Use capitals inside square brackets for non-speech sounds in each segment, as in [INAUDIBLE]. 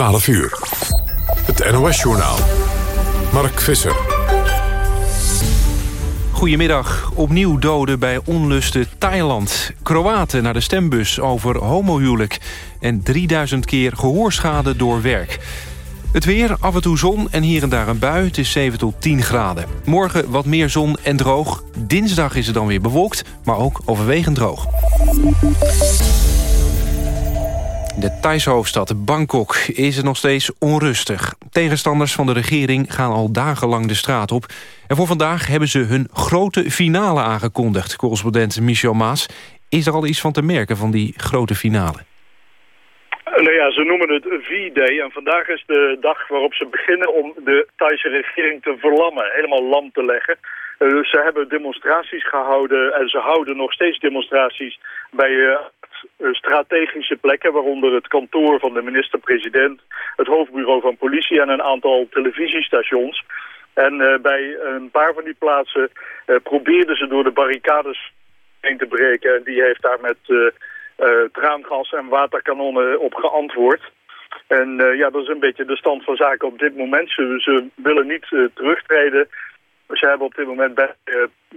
12 uur. Het NOS-journaal. Mark Visser. Goedemiddag. Opnieuw doden bij onlusten Thailand. Kroaten naar de stembus over homohuwelijk. En 3000 keer gehoorschade door werk. Het weer, af en toe zon en hier en daar een bui. Het is 7 tot 10 graden. Morgen wat meer zon en droog. Dinsdag is het dan weer bewolkt, maar ook overwegend droog. De Thaise hoofdstad Bangkok is het nog steeds onrustig. Tegenstanders van de regering gaan al dagenlang de straat op. En voor vandaag hebben ze hun grote finale aangekondigd. Correspondent Michel Maas. Is er al iets van te merken van die grote finale? Nou ja, ze noemen het V-Day en vandaag is de dag waarop ze beginnen om de Thaise regering te verlammen, helemaal lam te leggen. Uh, ze hebben demonstraties gehouden en ze houden nog steeds demonstraties bij uh, strategische plekken, waaronder het kantoor van de minister-president, het hoofdbureau van politie en een aantal televisiestations. En bij een paar van die plaatsen probeerden ze door de barricades heen te breken en die heeft daar met uh, traangas en waterkanonnen op geantwoord. En ja, dat is een beetje de stand van zaken op dit moment. Ze, ze willen niet terugtreden. Ze hebben op dit moment bij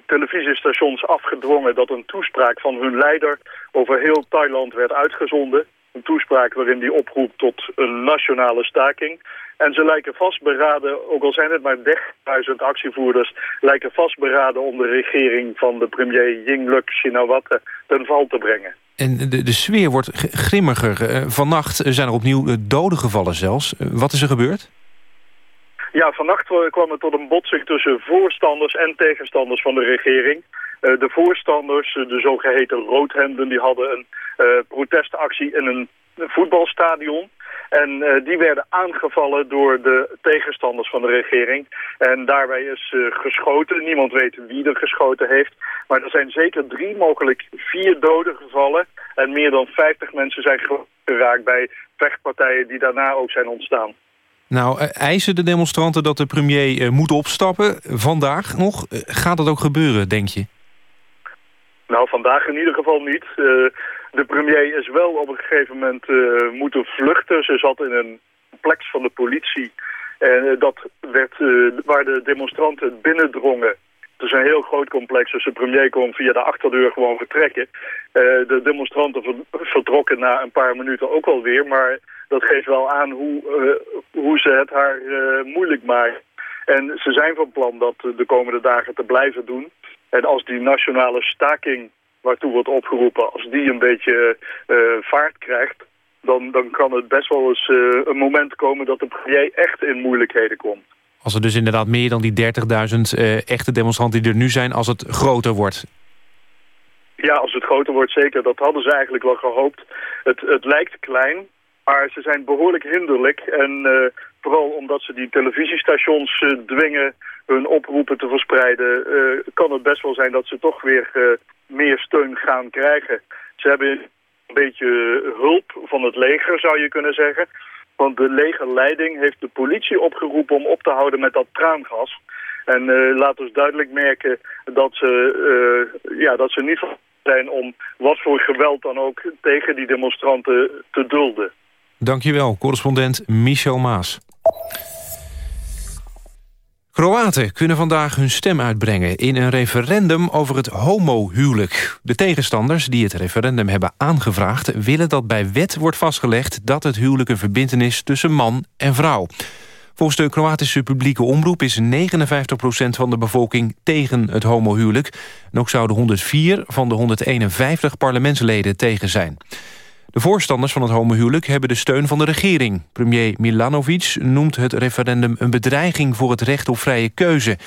televisiestations afgedwongen dat een toespraak van hun leider over heel Thailand werd uitgezonden. Een toespraak waarin die oproept tot een nationale staking. En ze lijken vastberaden, ook al zijn het maar 30.000 actievoerders... lijken vastberaden om de regering van de premier Yingluck Shinawatra ten val te brengen. En de, de sfeer wordt grimmiger. Uh, vannacht zijn er opnieuw uh, doden gevallen zelfs. Wat is er gebeurd? Ja, vannacht kwam het tot een botsing tussen voorstanders en tegenstanders van de regering. de voorstanders, de zogeheten roodhemden, die hadden een protestactie in een voetbalstadion. En die werden aangevallen door de tegenstanders van de regering. En daarbij is geschoten. Niemand weet wie er geschoten heeft. Maar er zijn zeker drie, mogelijk vier doden gevallen. En meer dan 50 mensen zijn geraakt bij vechtpartijen die daarna ook zijn ontstaan. Nou, eisen de demonstranten dat de premier uh, moet opstappen? Vandaag nog? gaat dat ook gebeuren, denk je? Nou, vandaag in ieder geval niet. De premier is wel op een gegeven moment moeten vluchten. Ze zat in een complex van de politie. En dat werd, waar de demonstranten binnendrongen. Het is een heel groot complex, dus de premier kon via de achterdeur gewoon vertrekken. de demonstranten vertrokken na een paar minuten ook alweer. Maar dat geeft wel aan hoe, hoe ze het haar moeilijk maken. En ze zijn van plan dat de komende dagen te blijven doen. En als die nationale staking waartoe wordt opgeroepen, als die een beetje vaart krijgt, dan, dan kan het best wel eens een moment komen dat de premier echt in moeilijkheden komt. Als er dus inderdaad meer dan die 30.000 uh, echte demonstranten die er nu zijn, als het groter wordt. Ja, als het groter wordt, zeker. Dat hadden ze eigenlijk wel gehoopt. Het, het lijkt klein, maar ze zijn behoorlijk hinderlijk. En uh, vooral omdat ze die televisiestations uh, dwingen hun oproepen te verspreiden... Kan het best wel zijn dat ze toch weer meer steun gaan krijgen. Ze hebben een beetje hulp van het leger, zou je kunnen zeggen. Want de legerleiding heeft de politie opgeroepen om op te houden met dat traangas. En uh, laat ons duidelijk merken dat ze, uh, ja, dat ze niet zijn om wat voor geweld dan ook tegen die demonstranten te dulden. Dankjewel, correspondent Michel Maas. Kroaten kunnen vandaag hun stem uitbrengen in een referendum over het homohuwelijk. De tegenstanders die het referendum hebben aangevraagd... willen dat bij wet wordt vastgelegd dat het huwelijk een verbintenis tussen man en vrouw. Volgens de Kroatische publieke omroep is 59% van de bevolking tegen het homohuwelijk. En ook zouden 104 van de 151 parlementsleden tegen zijn. De voorstanders van het homohuwelijk hebben de steun van de regering. Premier Milanovic noemt het referendum een bedreiging voor het recht op vrije keuze.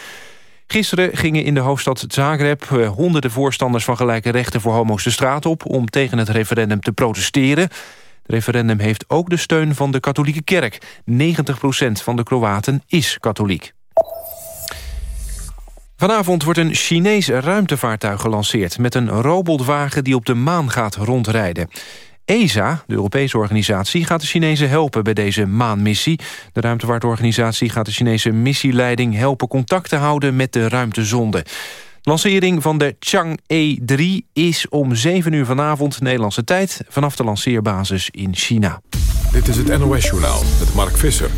Gisteren gingen in de hoofdstad Zagreb eh, honderden voorstanders van gelijke rechten voor homo's de straat op om tegen het referendum te protesteren. Het referendum heeft ook de steun van de katholieke kerk. 90% van de Kroaten is katholiek. Vanavond wordt een Chinees ruimtevaartuig gelanceerd... met een robotwagen die op de maan gaat rondrijden. ESA, de Europese organisatie, gaat de Chinezen helpen bij deze maanmissie. De ruimtevaartorganisatie gaat de Chinese missieleiding helpen contact te houden met de ruimtezonde. Lancering van de Chang'e 3 is om 7 uur vanavond Nederlandse tijd... vanaf de lanceerbasis in China. Dit is het NOS-journaal met Mark Visser.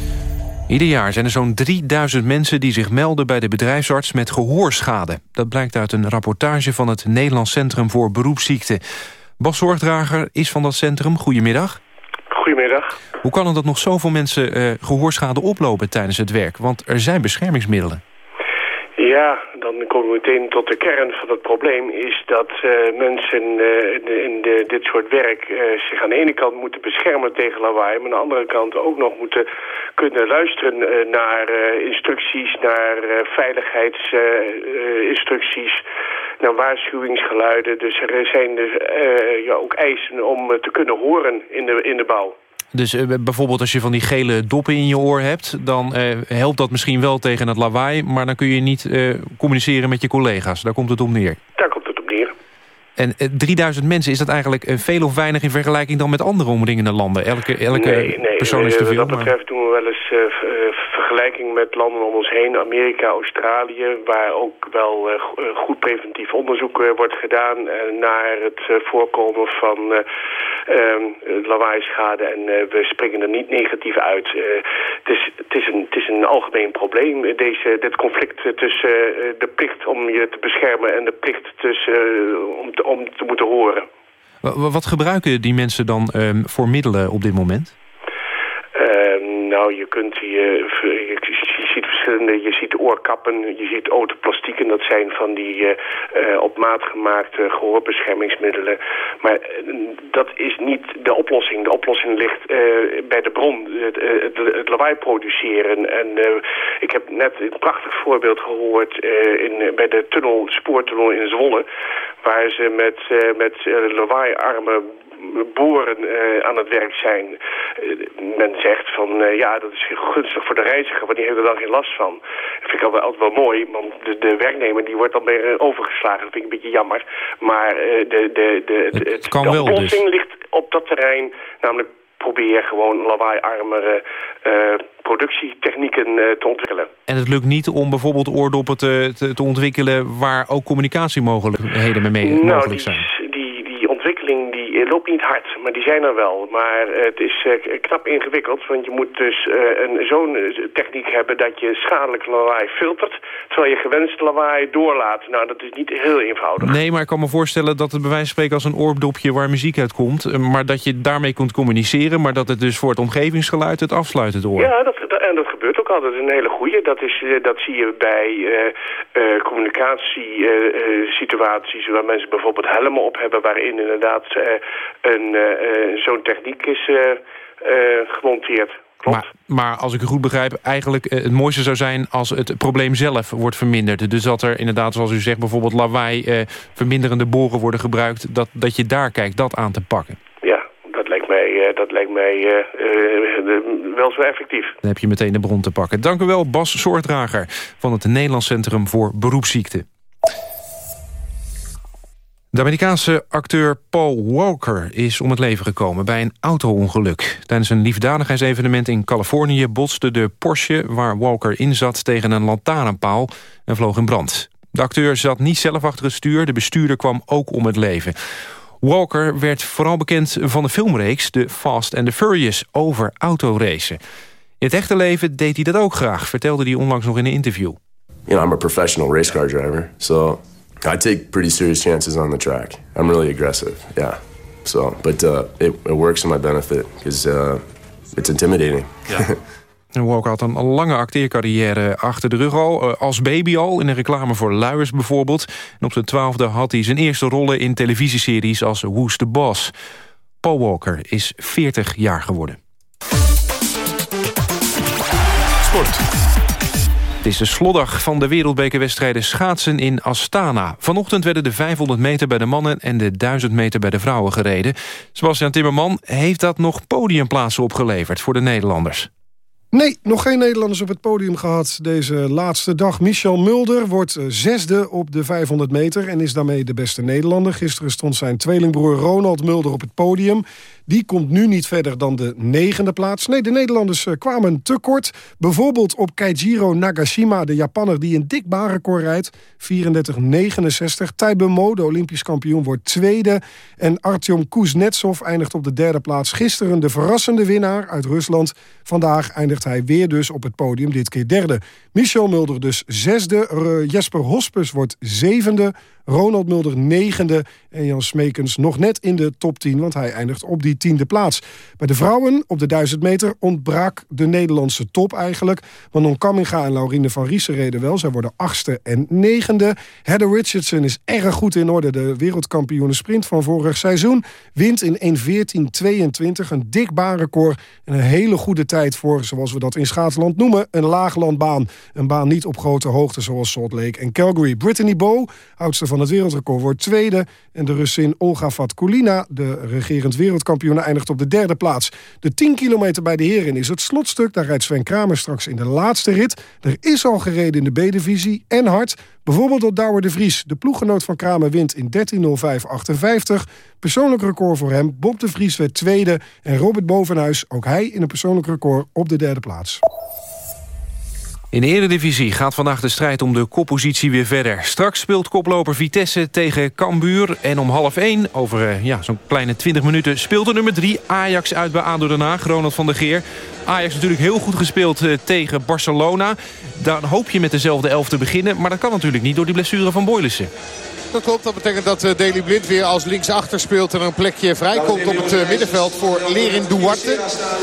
Ieder jaar zijn er zo'n 3000 mensen die zich melden bij de bedrijfsarts met gehoorschade. Dat blijkt uit een rapportage van het Nederlands Centrum voor Beroepsziekten. Bas Zorgdrager is van dat centrum. Goedemiddag. Goedemiddag. Hoe kan het dat nog zoveel mensen uh, gehoorschade oplopen tijdens het werk? Want er zijn beschermingsmiddelen. Ja, dan komen we meteen tot de kern van het probleem... is dat uh, mensen uh, in, de, dit soort werk uh, zich aan de ene kant moeten beschermen tegen lawaai... maar aan de andere kant ook nog moeten kunnen luisteren naar instructies... naar veiligheidsinstructies, naar waarschuwingsgeluiden. Dus er zijn dus, ja, ook eisen om te kunnen horen in de, in de bouw. Dus uh, bijvoorbeeld als je van die gele doppen in je oor hebt... dan uh, helpt dat misschien wel tegen het lawaai... maar dan kun je niet communiceren met je collega's. Daar komt het om neer. Daar komt het op neer. En 3000 mensen, is dat eigenlijk veel of weinig... in vergelijking dan met andere omringende landen? Elke, elke nee, nee, persoon is te veel. Wat dat betreft doen we wel eens vergelijking met landen om ons heen, Amerika, Australië, waar ook wel uh, goed preventief onderzoek uh, wordt gedaan naar het voorkomen van ehm, lawaaischade. En we springen er niet negatief uit. het, is, is een, is een algemeen probleem, deze, dit conflict tussen de plicht om je te beschermen en de plicht tussen, om, te, om te moeten horen. Wat gebruiken die mensen dan um, voor middelen op dit moment? Nou, je kunt je, je ziet verschillende, je ziet oorkappen, je ziet autoplastieken, dat zijn van die uh, uh, op maat gemaakte gehoorbeschermingsmiddelen. Maar uh, dat is niet de oplossing. De oplossing ligt bij de bron, het, het, het lawaai produceren. En ik heb net een prachtig voorbeeld gehoord in, bij de tunnel, spoortunnel in Zwolle, waar ze met, met lawaaiarme boeren uh, aan het werk zijn. Uh, men zegt van uh, ja, dat is gunstig voor de reiziger, want die heeft er dan geen last van. Dat vind ik altijd, altijd wel mooi, want de, de werknemer die wordt dan weer overgeslagen. Dat vind ik een beetje jammer. Maar de, de, de, de, het kan de wel, oplossing dus. ligt op dat terrein, namelijk probeer gewoon lawaaiarmere uh, productietechnieken uh, te ontwikkelen. En het lukt niet om bijvoorbeeld oordoppen te, te, te ontwikkelen... waar ook communicatiemogelijkheden mee nou, mogelijk die, zijn? Die, die ontwikkeling die loopt niet hard, maar die zijn er wel. Maar uh, het is uh, knap ingewikkeld, want je moet dus uh, zo'n techniek hebben... dat je schadelijk lawaai filtert, terwijl je gewenst lawaai doorlaat. Nou, dat is niet heel eenvoudig. Nee, maar ik kan me voorstellen dat het bij wijze van spreken als een oordopje... waar muziek uit komt, maar dat je daarmee kunt communiceren... maar dat het dus voor het omgevingsgeluid het afsluit het oor. Ja, dat, dat, en dat gebeurt ook altijd een hele goede. Dat, is, dat zie je bij communicatiesituaties waar mensen bijvoorbeeld helmen op hebben... waarin inderdaad een uh, zo'n techniek is uh, gemonteerd. Klopt. Maar, maar als ik het goed begrijp, eigenlijk het mooiste zou zijn als het probleem zelf wordt verminderd. Dus dat er inderdaad, zoals u zegt, bijvoorbeeld lawaai, verminderende boren worden gebruikt. Dat, dat je daar kijkt, dat aan te pakken. Ja, dat lijkt mij, dat lijkt mij wel zo effectief. Dan heb je meteen de bron te pakken. Dank u wel, Bas Soortdrager van het Nederlands Centrum voor Beroepsziekten. De Amerikaanse acteur Paul Walker is om het leven gekomen bij een auto-ongeluk. Tijdens een liefdadigheidsevenement in Californië botste de Porsche waar Walker in zat tegen een lantaarnpaal en vloog in brand. De acteur zat niet zelf achter het stuur, de bestuurder kwam ook om het leven. Walker werd vooral bekend van de filmreeks The Fast and the Furious over autoracen. In het echte leven deed hij dat ook graag, vertelde hij onlangs nog in een interview. You know, I'm a professional race car driver, so I take pretty serious chances on the track. I'm really aggressive, yeah. So, but uh, it, it works in my benefit because uh, it's intimidating. Ja. [LAUGHS] Walker had een lange acteercarrière achter de rug al. Als baby al, in een reclame voor Luiers bijvoorbeeld. En op zijn twaalfde had hij zijn eerste rollen in televisieseries als Who's the Boss. Paul Walker is 40 jaar geworden. Sport. Het is de slotdag van de wereldbekerwedstrijden schaatsen in Astana. Vanochtend werden de 500 meter bij de mannen en de 1000 meter bij de vrouwen gereden. Sebastian Timmerman heeft dat nog podiumplaatsen opgeleverd voor de Nederlanders. Nee, nog geen Nederlanders op het podium gehad deze laatste dag. Michel Mulder wordt eh, zesde op de 500 meter en is daarmee de beste Nederlander. Gisteren stond zijn tweelingbroer Ronald Mulder op het podium. Die komt nu niet verder dan de negende plaats. Nee, de Nederlanders eh, kwamen te kort. Bijvoorbeeld op Keijiro Nagashima, de Japanner die een dik baanrecord rijdt. 34-69. Taibe de Olympisch kampioen, wordt tweede. En Artyom Kuznetsov eindigt op de derde plaats. Gisteren de verrassende winnaar uit Rusland. Vandaag eindigt hij weer dus op het podium, dit keer derde. Michel Mulder dus zesde. Jesper Hospes wordt zevende. Ronald Mulder negende en Jan Smekens nog net in de top 10... want hij eindigt op die tiende plaats. Bij de vrouwen op de 1000 meter ontbrak de Nederlandse top eigenlijk. Manon Kamminga en Laurine van Riesen reden wel. Zij worden achtste en negende. Heather Richardson is erg goed in orde. De wereldkampioene sprint van vorig seizoen. Wint in 1.14.22, een dik baanrecord... en een hele goede tijd voor, zoals we dat in schaatsland noemen... een laaglandbaan. Een baan niet op grote hoogte zoals Salt Lake en Calgary. Brittany Bow, oudste van het wereldrecord, wordt tweede. En de Russin Olga Vatkulina, de regerend wereldkampioen... eindigt op de derde plaats. De 10 kilometer bij de heren is het slotstuk. Daar rijdt Sven Kramer straks in de laatste rit. Er is al gereden in de B-divisie en hard. Bijvoorbeeld door Douwer de Vries. De ploeggenoot van Kramer wint in 13.05.58. Persoonlijk record voor hem. Bob de Vries werd tweede. En Robert Bovenhuis, ook hij in een persoonlijk record op de derde plaats. In de Eredivisie gaat vandaag de strijd om de koppositie weer verder. Straks speelt koploper Vitesse tegen Cambuur. En om half één, over eh, ja, zo'n kleine 20 minuten... speelt de nummer 3 Ajax uit bij ADO Den Haag, Ronald van der Geer. Ajax natuurlijk heel goed gespeeld eh, tegen Barcelona. Dan hoop je met dezelfde elf te beginnen. Maar dat kan natuurlijk niet door die blessure van Boylissen. Dat klopt. Dat betekent dat uh, Daley Blind weer als linksachter speelt... en een plekje vrijkomt op het uh, middenveld voor Lerin Duarte.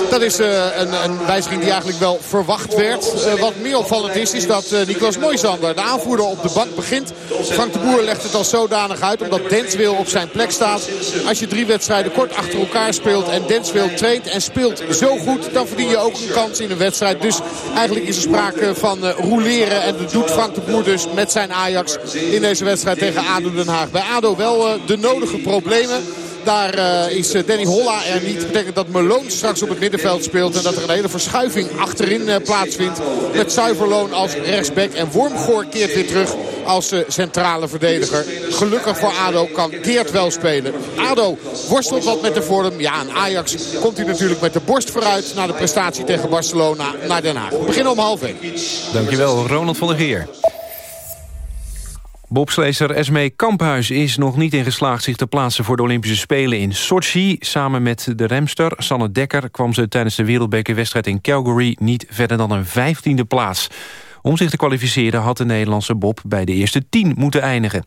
Dat is uh, een, een, wijziging die eigenlijk wel verwacht werd. wat meer opvallend is, is dat Niklas Moisander, de aanvoerder, op de bank begint. Frank de Boer legt het al zodanig uit, omdat Denswil op zijn plek staat. Als je drie wedstrijden kort achter elkaar speelt en Denswil traint en speelt zo goed... dan verdien je ook een kans in een wedstrijd. Dus eigenlijk is er sprake van rouleren. En dat doet Frank de Boer dus met zijn Ajax in deze wedstrijd tegen Ajax. ADO Den Haag. Bij ADO wel eh, de nodige problemen. Daar uh, is Danny Holla er niet. Dat betekent dat Meloon straks op het middenveld speelt. En dat er een hele verschuiving achterin plaatsvindt. Met Zuiverloon als rechtsback. En Wormgoor keert weer terug als centrale verdediger. Gelukkig voor ADO kan Geert wel spelen. ADO worstelt wat met de vorm. Ja, en Ajax komt hij natuurlijk met de borst vooruit... naar de prestatie tegen Barcelona naar Den Haag. We beginnen om half één. Dankjewel, Ronald van der Geer. Bobsleester Esmee Kamphuis is nog niet in geslaagd zich te plaatsen voor de Olympische Spelen in Sochi. Samen met de remster Sanne Dekker kwam ze tijdens de wereldbekerwedstrijd in Calgary niet verder dan een vijftiende plaats. Om zich te kwalificeren had de Nederlandse Bob bij de eerste tien moeten eindigen.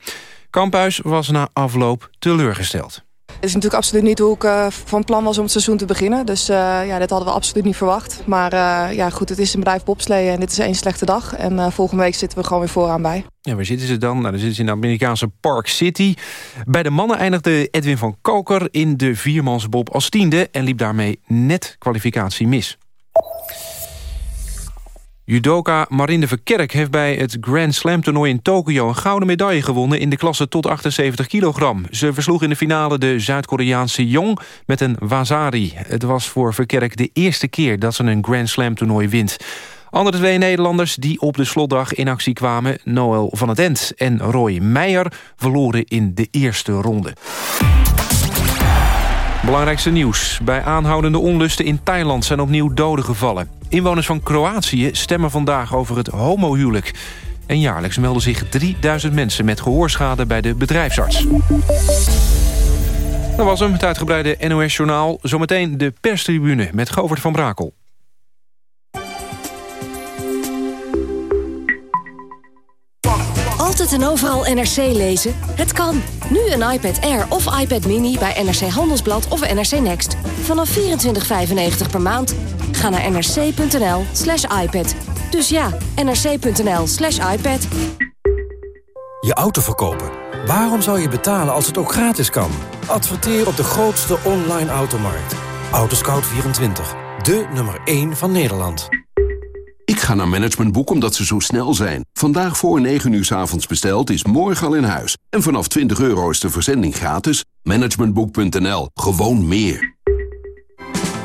Kamphuis was na afloop teleurgesteld. Het is natuurlijk absoluut niet hoe ik uh, van plan was om het seizoen te beginnen. Dus uh, ja, dit hadden we absoluut niet verwacht. Maar uh, ja, goed, het is een bedrijf bobsleeën en dit is één slechte dag. En volgende week zitten we gewoon weer vooraan bij. Ja, waar zitten ze dan? Nou, dan zitten ze in de Amerikaanse Park City. Bij de mannen eindigde Edwin van Koker in de viermansbob als tiende... en liep daarmee net kwalificatie mis. Judoka Marinde Verkerk heeft bij het Grand Slam toernooi in Tokio... een gouden medaille gewonnen in de klasse tot 78 kilogram. Ze versloeg in de finale de Zuid-Koreaanse Jong met een Wazari. Het was voor Verkerk de eerste keer dat ze een Grand Slam toernooi wint. Andere twee Nederlanders die op de slotdag in actie kwamen... Noël van het End en Roy Meijer verloren in de eerste ronde. Belangrijkste nieuws. Bij aanhoudende onlusten in Thailand zijn opnieuw doden gevallen. Inwoners van Kroatië stemmen vandaag over het homohuwelijk. En jaarlijks melden zich 3000 mensen met gehoorschade bij de bedrijfsarts. Dat was hem, het uitgebreide NOS-journaal. Zometeen de perstribune met Govert van Brakel. En overal NRC lezen? Het kan. Nu een iPad Air of iPad Mini bij NRC Handelsblad of NRC Next. Vanaf 24,95 per maand. Ga naar nrc.nl slash iPad. Dus ja, nrc.nl slash iPad. Je auto verkopen. Waarom zou je betalen als het ook gratis kan? Adverteer op de grootste online automarkt. Autoscout24. De nummer 1 van Nederland. Ik ga naar Managementboek omdat ze zo snel zijn. Vandaag voor 9 uur s avonds besteld is morgen al in huis. En vanaf 20 euro is de verzending gratis. Managementboek.nl. Gewoon meer.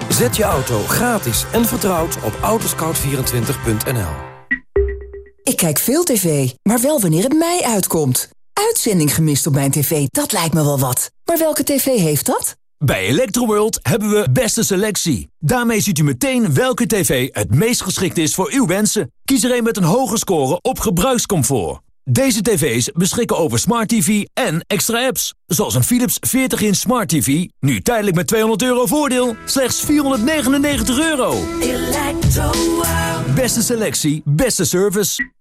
Zet je auto gratis en vertrouwd op autoscout24.nl. Ik kijk veel tv, maar wel wanneer het mij uitkomt. Uitzending gemist op mijn tv, dat lijkt me wel wat. Maar welke tv heeft dat? Bij Electroworld hebben we beste selectie. Daarmee ziet u meteen welke tv het meest geschikt is voor uw wensen. Kies er een met een hoge score op gebruikscomfort. Deze tv's beschikken over Smart TV en extra apps. Zoals een Philips 40-inch Smart TV. Nu tijdelijk met 200 euro voordeel. Slechts 499 euro. Beste selectie, beste service.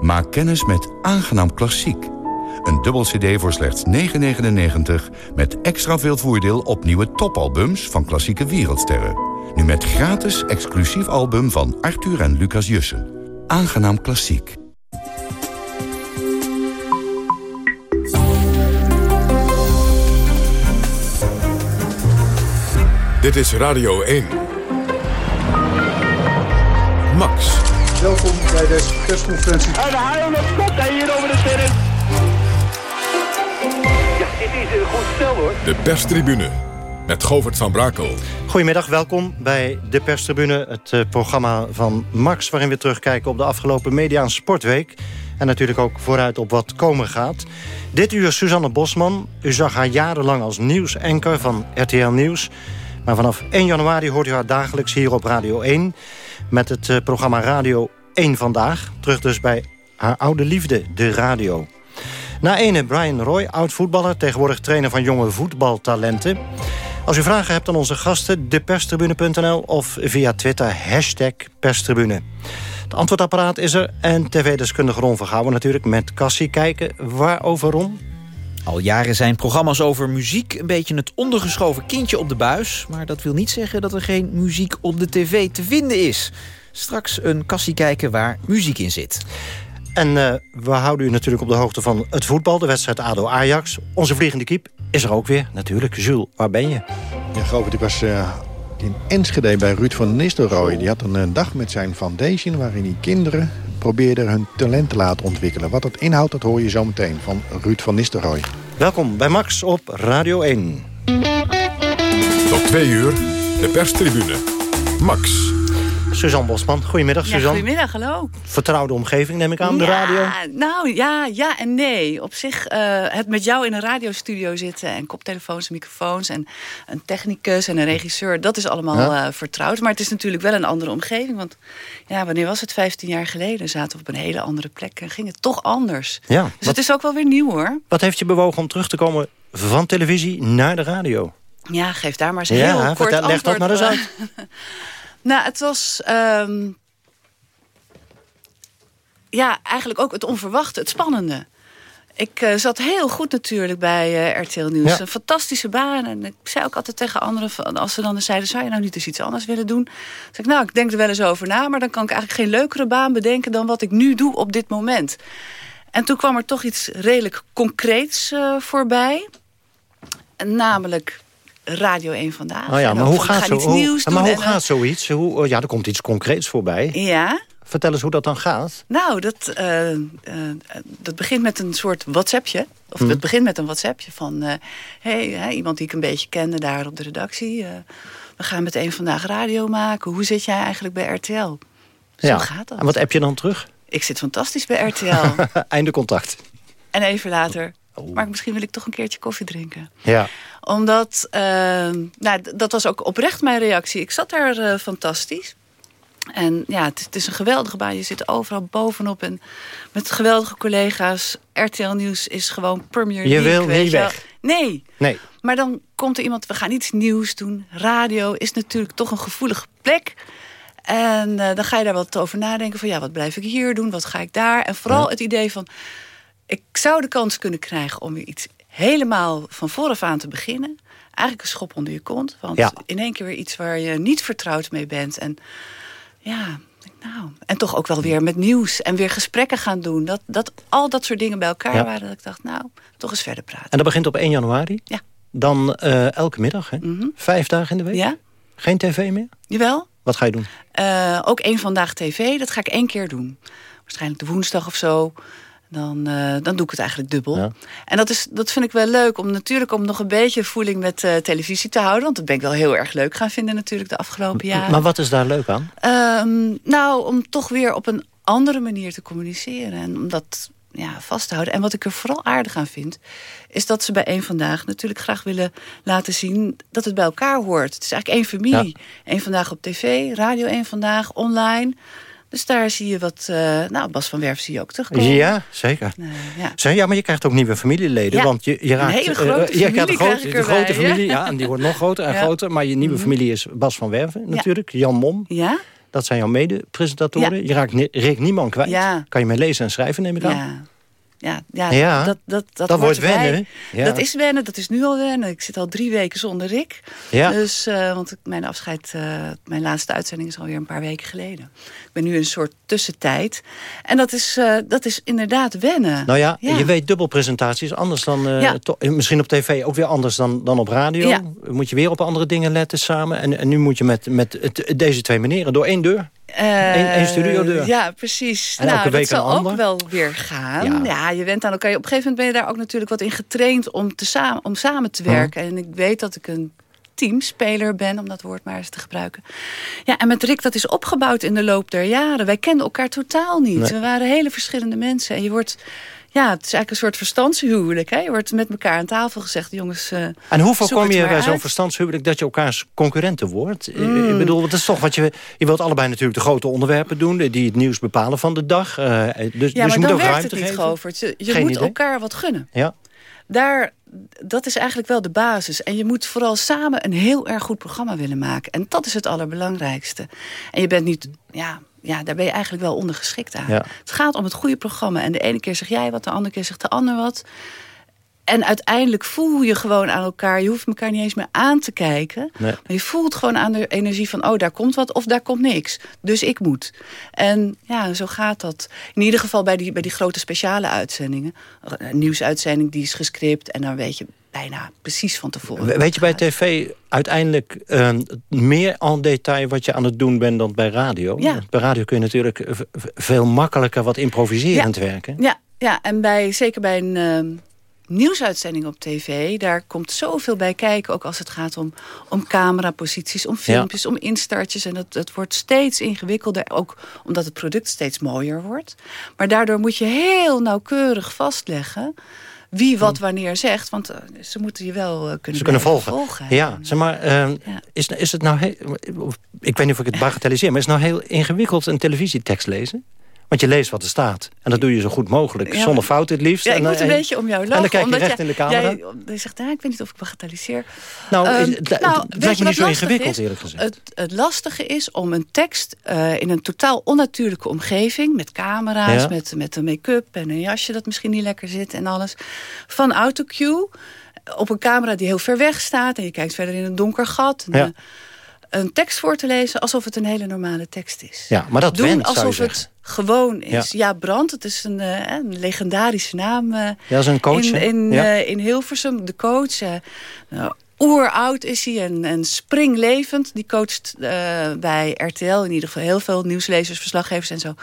Maak kennis met Aangenaam Klassiek. Een dubbel cd voor slechts 9,99... met extra veel voordeel op nieuwe topalbums van klassieke wereldsterren. Nu met gratis exclusief album van Arthur en Lucas Jussen. Aangenaam Klassiek. Dit is Radio 1. Max. Welkom bij deze persconferentie. En de haal op kop hier over de terrein. Is een goed hoor. De perstribune met Govert van Brakel. Goedemiddag, welkom bij de perstribune, het uh, programma van Max... waarin we terugkijken op de afgelopen Media en Sportweek... en natuurlijk ook vooruit op wat komen gaat. Dit uur Suzanne Bosman. U zag haar jarenlang als nieuwsanker van RTL Nieuws... Maar vanaf 1 januari hoort u haar dagelijks hier op Radio 1... met het uh, programma Radio 1 Vandaag. Terug dus bij haar oude liefde, de radio. Na ene Brian Roy, oud-voetballer... tegenwoordig trainer van jonge voetbaltalenten. Als u vragen hebt aan onze gasten, deperstribune.nl... of via Twitter, hashtag perstribune. Het antwoordapparaat is er en tv-deskundige Ron Vergouwen natuurlijk... met Cassie kijken. Waarover, Ron? Al jaren zijn programma's over muziek een beetje het ondergeschoven kindje op de buis. Maar dat wil niet zeggen dat er geen muziek op de tv te vinden is. Straks een kassie kijken waar muziek in zit. En uh, we houden u natuurlijk op de hoogte van het voetbal. De wedstrijd ADO-Ajax. Onze vliegende kiep is er ook weer, natuurlijk. Jules, waar ben je? Ja, Govert, ik was uh, in Enschede bij Ruud van Nistelrooy. Die had een, een dag met zijn foundation... waarin hij kinderen probeerden hun talent te laten ontwikkelen. Wat dat inhoudt, dat hoor je zo meteen van Ruud van Nistelrooy. Welkom bij Max op Radio 1. Tot twee uur, de perstribune. Max. Suzanne Bosman, goedemiddag ja, Suzanne. Goedemiddag, hallo. Vertrouwde omgeving neem ik aan, de ja, radio? Nou ja, ja en nee. Op zich, uh, het met jou in een radiostudio zitten... en koptelefoons en microfoons en een technicus en een regisseur... dat is allemaal ja. uh, vertrouwd. Maar het is natuurlijk wel een andere omgeving. Want ja, wanneer was het? 15 jaar geleden zaten we op een hele andere plek... en ging het toch anders. Ja, dus wat, het is ook wel weer nieuw, hoor. Wat heeft je bewogen om terug te komen van televisie naar de radio? Ja, geef daar maar eens ja, heel kort vertel, leg dat maar eens uit. [LAUGHS] Nou, het was... Um, ja, eigenlijk ook het onverwachte, het spannende. Ik uh, zat heel goed natuurlijk bij uh, RTL Nieuws. Ja. Een fantastische baan. En ik zei ook altijd tegen anderen... als ze dan zeiden, zou je nou niet eens iets anders willen doen? Dan zei ik, nou, ik denk er wel eens over na... maar dan kan ik eigenlijk geen leukere baan bedenken... dan wat ik nu doe op dit moment. En toen kwam er toch iets redelijk concreets uh, voorbij. En namelijk Radio 1 Vandaag. Oh ja, maar hoe gaat, zo, hoe, maar hoe gaat zoiets? Hoe, ja, er komt iets concreets voorbij. Ja. Vertel eens hoe dat dan gaat. Nou, dat, uh, uh, dat begint met een soort WhatsAppje. Of hmm. het begint met een WhatsAppje van... Uh, hey, iemand die ik een beetje kende daar op de redactie. we gaan meteen vandaag radio maken. Hoe zit jij eigenlijk bij RTL? Zo ja. gaat dat. En wat app je dan terug? Ik zit fantastisch bij RTL. [LAUGHS] Einde contact. En even later... Maar misschien wil ik toch een keertje koffie drinken. Ja. Omdat, uh, nou, dat was ook oprecht mijn reactie. Ik zat daar uh, fantastisch. En ja, het, het, is een geweldige baan. Je zit overal bovenop en met geweldige collega's. RTL Nieuws is gewoon Premier Je wil niet weg. Nee. nee. Maar dan komt er iemand, we gaan iets nieuws doen. Radio is natuurlijk toch een gevoelige plek. En uh, dan ga je daar wat over nadenken. Van ja, wat blijf ik hier doen? Wat ga ik daar? En vooral ja. het idee van... Ik zou de kans kunnen krijgen om iets helemaal van vooraf aan te beginnen. Eigenlijk een schop onder je kont. Want ja. in één keer weer iets waar je niet vertrouwd mee bent. En ja, nou, en toch ook wel weer met nieuws. En weer gesprekken gaan doen. Dat, dat, al dat soort dingen bij elkaar ja. waren. Dat ik dacht, nou, toch eens verder praten. En dat begint op 1 januari? Ja. Dan uh, elke middag, hè? Mm -hmm. Vijf dagen in de week? Ja. Geen tv meer? Jawel. Wat ga je doen? Uh, ook één vandaag tv. Dat ga ik één keer doen. Waarschijnlijk de woensdag of zo. Dan, uh, dan doe ik het eigenlijk dubbel. Ja. En dat, is, dat vind ik wel leuk, om natuurlijk om nog een beetje voeling met uh, televisie te houden. Want dat ben ik wel heel erg leuk gaan vinden natuurlijk de afgelopen jaren. Maar wat is daar leuk aan? Um, nou, om toch weer op een andere manier te communiceren. En om dat ja, vast te houden. En wat ik er vooral aardig aan vind... is dat ze bij één Vandaag natuurlijk graag willen laten zien... dat het bij elkaar hoort. Het is eigenlijk één familie. Ja. Eén Vandaag op tv, Radio één Vandaag, online... Dus daar zie je wat... Uh, nou, Bas van Werf zie je ook terugkomen. Ja, zeker. Uh, ja. ja, maar je krijgt ook nieuwe familieleden. Ja, want je, je raakt, een hele grote uh, je krijgt de, grote, de grote familie, ja. en die wordt nog groter en groter. Maar je nieuwe -hmm. familie is Bas van Werven natuurlijk. Jan Mom. Ja. Dat zijn jouw mede-presentatoren. Je raakt Rick Niemand kwijt. Kan je mee lezen en schrijven, neem ik aan. Ja. Ja, dat, dat, dat, dat wordt wennen. Ja. Dat is wennen, dat is nu al wennen. Ik zit al drie weken zonder Rick. Ja. Dus, uh, want mijn afscheid, uh, mijn laatste uitzending is alweer een paar weken geleden. Ik ben nu een soort tussentijd. En dat is, uh, dat is inderdaad wennen. Nou ja, ja. je weet dubbelpresentaties anders dan... Misschien op tv ook weer anders dan, dan op radio. Moet je weer op andere dingen letten samen. En, en nu moet je met, met het, deze twee meneren door één deur. Uh, Eén studiodeur. Ja, precies. En nou, elke week dat zal ook wel weer gaan. Ja. Ja. je went aan elkaar. Op een gegeven moment ben je daar ook natuurlijk wat in getraind om, te samen, om samen te werken. En ik weet dat ik een teamspeler ben, om dat woord maar eens te gebruiken. Ja, en met Rick, dat is opgebouwd in de loop der jaren. Wij kenden elkaar totaal niet. Nee. We waren hele verschillende mensen. En je wordt... Ja, het is eigenlijk een soort verstandshuwelijk. Hè? Je wordt met elkaar aan tafel gezegd, jongens... Uh, en hoe voorkom je bij zo'n verstandshuwelijk... dat je elkaars concurrenten wordt? Mm. Ik bedoel, dat is toch wat je... Je wilt allebei natuurlijk de grote onderwerpen doen... die het nieuws bepalen van de dag. Uh, dus, Ja, dus maar je moet dan ook werkt ruimte het niet, geven. Govert. Je, je moet idee. elkaar wat gunnen. Ja. Daar, dat is eigenlijk wel de basis. En je moet vooral samen een heel erg goed programma willen maken. En dat is het allerbelangrijkste. En je bent niet... Ja, ja, daar ben je eigenlijk wel ondergeschikt aan. Ja. Het gaat om het goede programma. En de ene keer zeg jij wat, de andere keer zegt de ander wat. En uiteindelijk voel je gewoon aan elkaar... je hoeft elkaar niet eens meer aan te kijken... Nee. maar je voelt gewoon aan de energie van... oh, daar komt wat of daar komt niks. Dus ik moet. En ja, zo gaat dat. In ieder geval bij die, bij die grote speciale uitzendingen. Een nieuwsuitzending die is gescript... en dan weet je bijna precies van tevoren. Weet je bij tv uiteindelijk uh, meer en detail wat je aan het doen bent dan bij radio? Ja. Bij radio kun je natuurlijk veel makkelijker wat improviserend werken. Ja, ja en bij, zeker bij een uh, nieuwsuitzending op tv... daar komt zoveel bij kijken, ook als het gaat om, om cameraposities... om filmpjes, om instartjes. En dat, dat wordt steeds ingewikkelder, ook omdat het product steeds mooier wordt. Maar daardoor moet je heel nauwkeurig vastleggen wie wat wanneer zegt. Want uh, ze moeten je wel uh, kunnen, Ze kunnen volgen. volgen ja, zeg maar, uh, ja. Is, is het nou... Heel, ik weet niet of ik het [LAUGHS] bagatelliseer... maar is het nou heel ingewikkeld een televisietekst lezen? Want je leest wat er staat. En dat doe je zo goed mogelijk. Ja, zonder fout het liefst. Ja, ik en, moet een en, beetje om jou lachen. En dan kijk je omdat recht jij, in de camera. Jij, je zegt, ah, ik weet niet of ik bagatelliseer. Nou, um, het, nou, het lijkt me niet zo ingewikkeld is? eerlijk gezegd. Het, het, lastige is om een tekst uh, in een totaal onnatuurlijke omgeving... met camera's, ja. met, met een make-up en een jasje dat misschien niet lekker zit en alles... van autocue op een camera die heel ver weg staat... en je kijkt verder in een donker gat... En, ja. Een tekst voor te lezen alsof het een hele normale tekst is. Ja, maar dat Doen went, alsof het gewoon is. Ja. Ja, Brand, het is een, uh, een legendarische naam. Uh, ja, is een coach. in, in, ja. uh, in Hilversum, de coach. oeroud is hij en, en springlevend. Die coacht bij RTL in ieder geval heel veel nieuwslezers, verslaggevers en zo.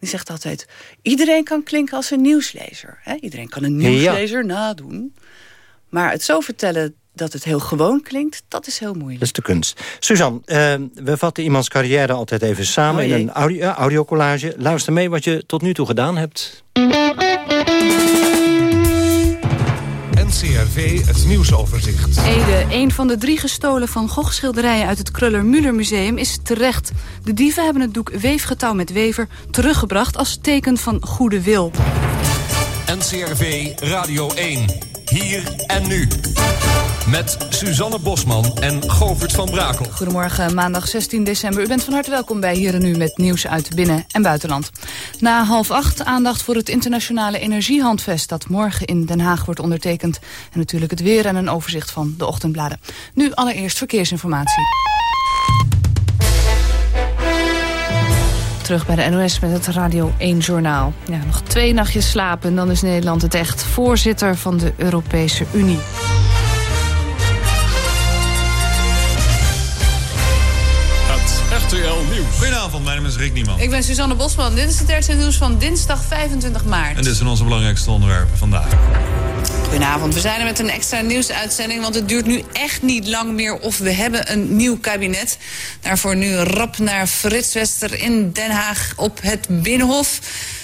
Die zegt altijd, iedereen kan klinken als een nieuwslezer. Hè? Iedereen kan een nieuwslezer nadoen. Maar het zo vertellen dat het heel gewoon klinkt, dat is heel moeilijk. Dat is de kunst. Suzanne, uh, we vatten iemands carrière altijd even samen oh, in een audio, uh, audiocollage. Luister mee wat je tot nu toe gedaan hebt. NCRV, het nieuwsoverzicht. Ede, een van de drie gestolen Van Gogh schilderijen uit het Kruller-Müller Museum is terecht. De dieven hebben het doek Weefgetouw met Wever teruggebracht als teken van goede wil. NCRV Radio 1. Hier en nu. Met Suzanne Bosman en Govert van Brakel. Goedemorgen, maandag 16 december. U bent van harte welkom bij Hier en Nu met nieuws uit binnen- en buitenland. Na half acht aandacht voor het internationale energiehandvest... dat morgen in Den Haag wordt ondertekend. En natuurlijk het weer en een overzicht van de ochtendbladen. Nu allereerst verkeersinformatie. Terug bij de NOS met het Radio 1-journaal. Ja, nog twee nachtjes slapen en dan is Nederland het echt voorzitter van de Europese Unie. Het RTL Nieuws. Goedenavond, mijn naam is Rick Nieman. Ik ben Suzanne Bosman. Dit is het RTL Nieuws van dinsdag 25 maart. En dit zijn onze belangrijkste onderwerpen vandaag. Goedenavond, we zijn er met een extra nieuwsuitzending... want het duurt nu echt niet lang meer of we hebben een nieuw kabinet. Daarvoor nu rap naar Frits Wester in Den Haag op het Binnenhof.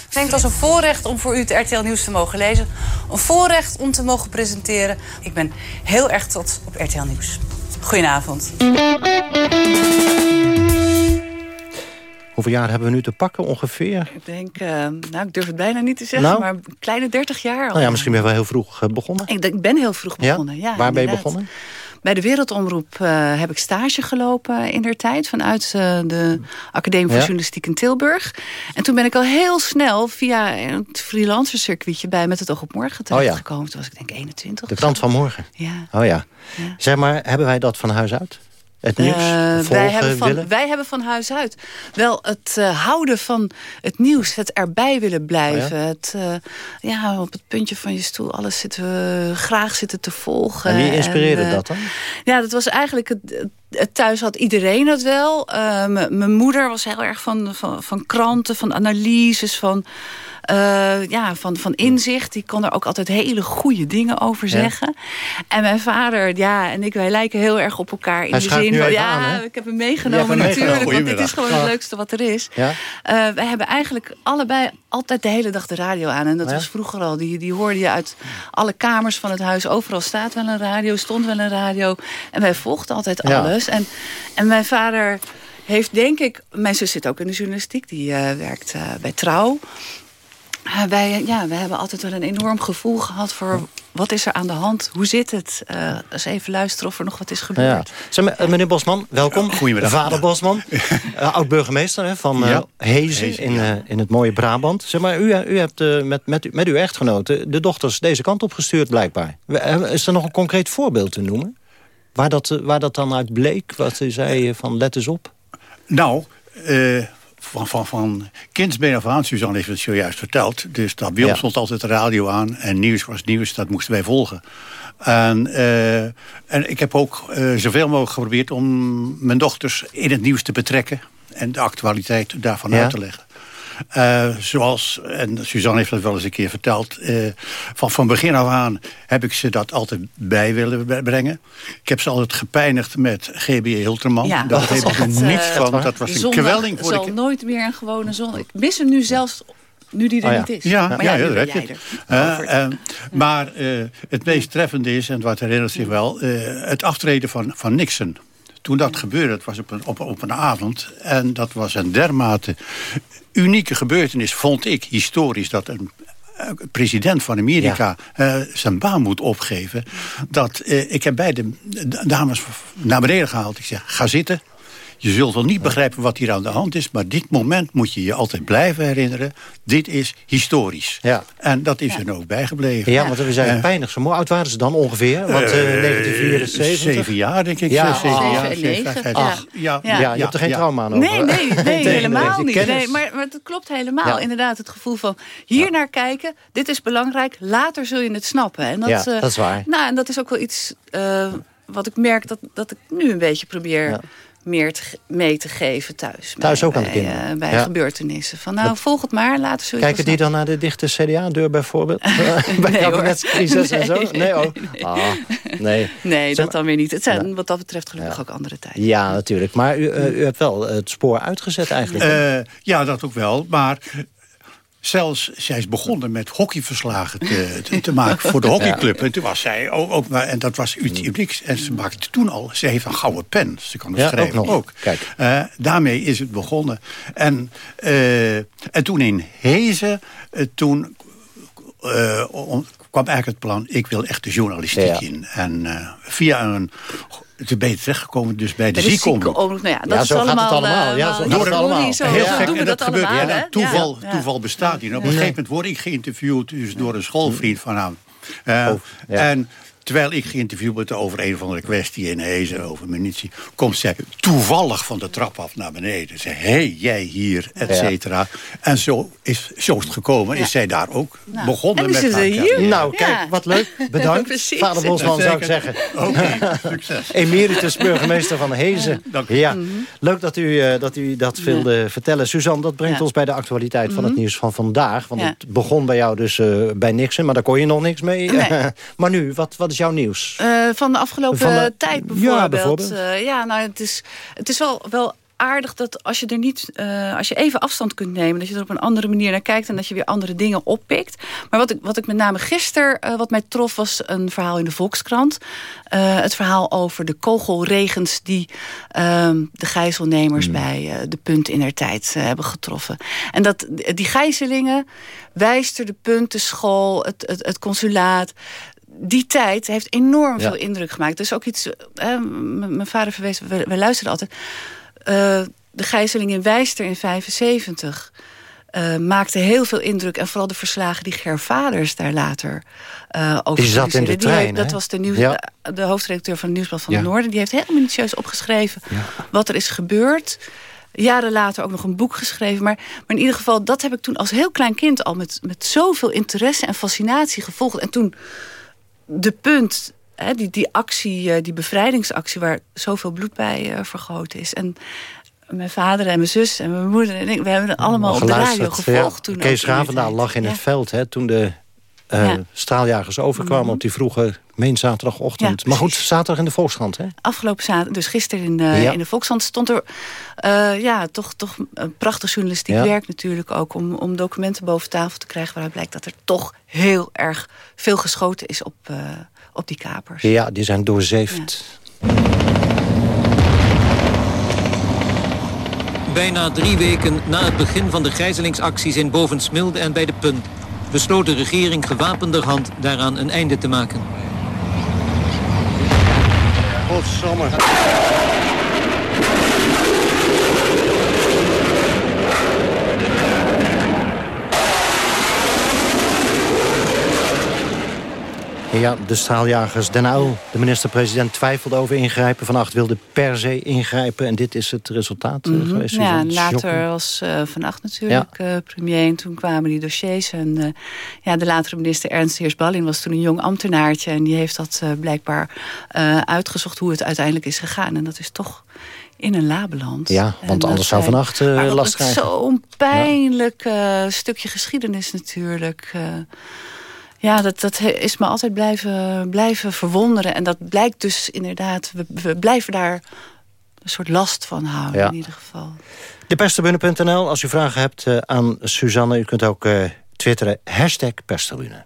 Ik denk als een voorrecht om voor u het RTL Nieuws te mogen lezen. Een voorrecht om te mogen presenteren. Ik ben heel erg trots op RTL Nieuws. Goedenavond. Hoeveel jaar hebben we nu te pakken ongeveer? Ik denk, uh, nou, ik durf het bijna niet te zeggen, Nou? maar een kleine 30 jaar al. Nou ja, misschien ben je wel heel vroeg eh, begonnen. Ik, ik ben heel vroeg begonnen, ja. Waar ben je begonnen? Bij de Wereldomroep eh, heb ik stage gelopen in der tijd... vanuit eh, de Academie voor Ja. Journalistiek in Tilburg. En toen ben ik al heel snel via het freelancer circuitje... bij Met het Oog op Morgen Oh ja. terechtgekomen. Toen was ik denk 21. De krant van morgen. Ja. Oh ja. Zeg maar, hebben wij dat van huis uit? Het nieuws? Eh, wij, hebben van, willen? wij hebben van huis uit wel het eh, houden van het nieuws. Het erbij willen blijven. Oh het, eh, ja, op het puntje van je stoel. Alles zitten we graag zitten te volgen. En wie inspireerde En, dat dan? Ja, dat was eigenlijk... Het, thuis had iedereen dat wel. Mijn moeder was heel erg van, van, van kranten, van analyses, van... eh, ja, van, van inzicht. Die kon er ook altijd hele goede dingen over Ja. zeggen. En mijn vader ja, en ik, wij lijken heel erg op elkaar. In Hij de zin van, ja, aan, ik heb hem meegenomen natuurlijk. meegenomen. Want dit is gewoon het leukste wat er is. Ja? Eh, wij hebben eigenlijk allebei altijd de hele dag de radio aan. En dat was vroeger al. Die, die hoorde je uit alle kamers van het huis. Overal staat wel een radio, stond wel een radio. En wij volgden altijd alles. En, en mijn vader heeft denk ik... Mijn zus zit ook in de journalistiek. Die eh, werkt bij Trouw. Eh, wij, ja, wij hebben altijd wel een enorm gevoel gehad voor... wat is er aan de hand? Hoe zit het? Eh eens even luisteren of er nog wat is Ja. gebeurd. Zeg maar, eh, meneer Bosman, welkom. Goedemiddag. Vader Bosman, [LAUGHS] eh, oud-burgemeester hè, van eh Ja. Hezen, in, ja. eh, in het mooie Brabant. Zeg maar, u, u hebt eh, met, met, met uw echtgenote de dochters deze kant op gestuurd blijkbaar. We- eh, Is er nog een concreet voorbeeld te noemen? Waar dat, eh, waar dat dan uit bleek? Wat u zei eh, van let eens op. Nou, eh, van, van, van kindsbeen af aan, Suzanne heeft het zojuist verteld. Dus dat bij ons stond altijd de radio aan. En nieuws was nieuws, dat moesten wij volgen. En, eh, en ik heb ook eh, zoveel mogelijk geprobeerd om mijn dochters in het nieuws te betrekken. En de actualiteit daarvan Ja. uit te leggen. Eh, zoals, en Suzanne heeft dat wel eens een keer verteld... eh, van, van begin af aan heb ik ze dat altijd bij willen brengen. Ik heb ze altijd gepijnigd met G.B. Hilterman. Ja, Daar dat was ik niets eh, van. Dat was een zondag kwelling voor zal de nooit meer een gewone zondag. Ik mis hem nu zelfs nu die er Oh ja. niet is. Ja, maar ja, ja, dat ben heb jij je. er. Eh, Over. eh, maar het meest treffende is, en wat herinnert zich wel... het aftreden van, van Nixon. Toen dat gebeurde, het was op een, op, op een avond... en dat was een dermate unieke gebeurtenis, vond ik, historisch... dat een eh, president van Amerika eh, zijn baan moet opgeven... dat eh, ik heb beide dames naar beneden gehaald. Ik zeg, ga zitten... Je zult wel niet begrijpen wat hier aan de hand is... maar dit moment moet je je altijd blijven herinneren. Dit is historisch. Ja. En dat is er ook bijgebleven. Ja, want we zijn Eh, pijnig. Zo hoe oud waren ze dan ongeveer? Want eh eh, 1974? Zeven jaar, denk ik. Ja, zeven ah. jaar. Zeven vijf, ja. Ja, Ja. Ja, je hebt er geen ja. trauma aan over. Nee, nee, [LAUGHS] helemaal niet. Nee, maar, maar het klopt helemaal. Ja. Inderdaad, het gevoel van hier naar kijken. Dit is belangrijk. Later zul je het snappen. En dat, Ja, eh, dat is waar. Nou, en dat is ook wel iets eh, wat ik merk dat, dat ik nu een beetje probeer... Ja. Meer mee te geven thuis. Thuis bij, ook aan de bij, kinderen? eh, bij Ja. gebeurtenissen. Van nou, Dat- volg het maar, later zul je Kijken het die dan naar de dichte CDA-deur bijvoorbeeld? [LAUGHS] [LAUGHS] Bij Nee, hoor. kabinetscrisis en zo? Nee. Nee, oh. Ah, nee. Nee, Zeg dat maar- dan weer niet. Het zijn wat dat betreft gelukkig ook andere tijden. Ja, natuurlijk. Maar u, eh, u hebt wel het spoor uitgezet eigenlijk. Eh, ja, dat ook wel. Maar zelfs, zij is begonnen met hockeyverslagen te, te, te maken voor de hockeyclub. En toen was zij ook, ook maar, en dat was iets unieks. En ze maakte toen al, ze heeft een gouden pen. Ze kan het Ja, schrijven ook. Kijk. Eh, daarmee is het begonnen. En, eh, en toen in Hezen, eh, toen kwam eigenlijk het plan... ik wil echt de journalistiek Ja. in. En via een... Toen ben je terechtgekomen dus bij de, Bij de ziekenomroep. ziekenomroep, nou ja, dat Ja, is zo gaat het allemaal, allemaal. Ja, zo gaat het allemaal. Zo, Heel zo gek, doen we en dat dat gebeurt. allemaal, Ja, hè? toeval, toeval bestaat niet. Op een gegeven moment word ik geïnterviewd dus door een schoolvriend van hem. Eh, Oh, ja. En terwijl ik geïnterviewd word over een of andere kwestie in Hezen, over munitie, komt zij toevallig van de trap af naar beneden. Ze hé, hey, jij hier, et cetera. En zo is, zo is het gekomen, is zij daar ook Nou, begonnen en met haar het hier. Nou, kijk, Ja. wat leuk. [LAUGHS] Bedankt. Precies. Vader Bosman zou ik zeggen. Oké, [LAUGHS] succes. Emeritus burgemeester van Hezen. Dank u. Ja, leuk dat u, eh, dat u dat wilde vertellen. Suzanne, dat brengt Ja. ons bij de actualiteit van het Mhm. nieuws van vandaag. Want Ja. het begon bij jou dus eh, bij Nixon, maar daar kon je nog niks mee. Nee. [LAUGHS] maar nu, wat, wat is jouw nieuws? Eh, van de afgelopen Van de- tijd Ja, bijvoorbeeld. bijvoorbeeld. Eh, ja, nou, het is, het is wel, wel aardig dat als je er niet, eh, als je even afstand kunt nemen, dat je er op een andere manier naar kijkt en dat je weer andere dingen oppikt. Maar wat ik, wat ik met name gisteren, wat mij trof, was een verhaal in de Volkskrant. Het verhaal over de kogelregens die ehm, de gijzelnemers bij eh, de punt in der tijd hebben getroffen. En dat die gijzelingen, Wijster, de puntenschool, het, het, het consulaat, die tijd heeft enorm Ja. veel indruk gemaakt. Dus ook iets, eh, mijn vader verwees, we, we luisterden altijd. Eh, de gijzeling in Wijster in 75 eh, maakte heel veel indruk. En vooral de verslagen die Ger Vaders daar later eh over Die zat in de produceerde. Die trein, heeft- Dat was de, nieuws, Ja. de, de hoofdredacteur van het Nieuwsblad van Ja. het Noorden. Die heeft heel minutieus opgeschreven wat er is gebeurd. Jaren later ook nog een boek geschreven. Maar, maar in ieder geval, dat heb ik toen als heel klein kind al met, met zoveel interesse en fascinatie gevolgd. En toen de punt, hè, die, die actie, eh, die bevrijdingsactie waar zoveel bloed bij eh, vergoten is. En mijn vader en mijn zus en mijn moeder en ik, we hebben het allemaal op de radio gevolgd ja. toen. Kees Ravendaal lag in Ja. het veld hè, toen de eh, Ja. straaljagers overkwamen Mhm. op die vroege meen zaterdagochtend. Ja, maar goed, zaterdag in de Volkskrant, hè? Afgelopen zaterdag, dus gisteren in, eh, Ja. in de Volkskrant stond er eh, ja, toch, toch een prachtig journalistiek Ja. werk natuurlijk ook... Om, om documenten boven tafel te krijgen waaruit blijkt dat er toch heel erg veel geschoten is op, eh, op die kapers. Ja, die zijn doorzeefd. Bijna drie weken na het begin van de gijzelingsacties in Bovensmilde en bij de Punt... besloot de regering gewapenderhand daaraan een einde te maken. Godsamme. Ja, de straaljagers Den Uyl. De minister-president twijfelde over ingrijpen. Van Acht wilde per se ingrijpen. En dit is het resultaat eh, Mhm. geweest. Ja, en later was eh vannacht natuurlijk eh, premier. En toen kwamen die dossiers. En ja, de latere minister Ernst Heers-Ballin was toen een jong ambtenaartje. En die heeft dat blijkbaar uitgezocht hoe het uiteindelijk is gegaan. En dat is toch in een la beland. Ja, want anders zou Van Acht maar ook last krijgen. Zo'n pijnlijk eh, stukje geschiedenis natuurlijk. Ja, dat, dat is me altijd blijven, blijven verwonderen. En dat blijkt dus inderdaad... We, we blijven daar een soort last van houden Ja. in ieder geval. Deperstribune.nl, als u vragen hebt eh, aan Suzanne. U kunt ook eh, twitteren, hashtag perstribune.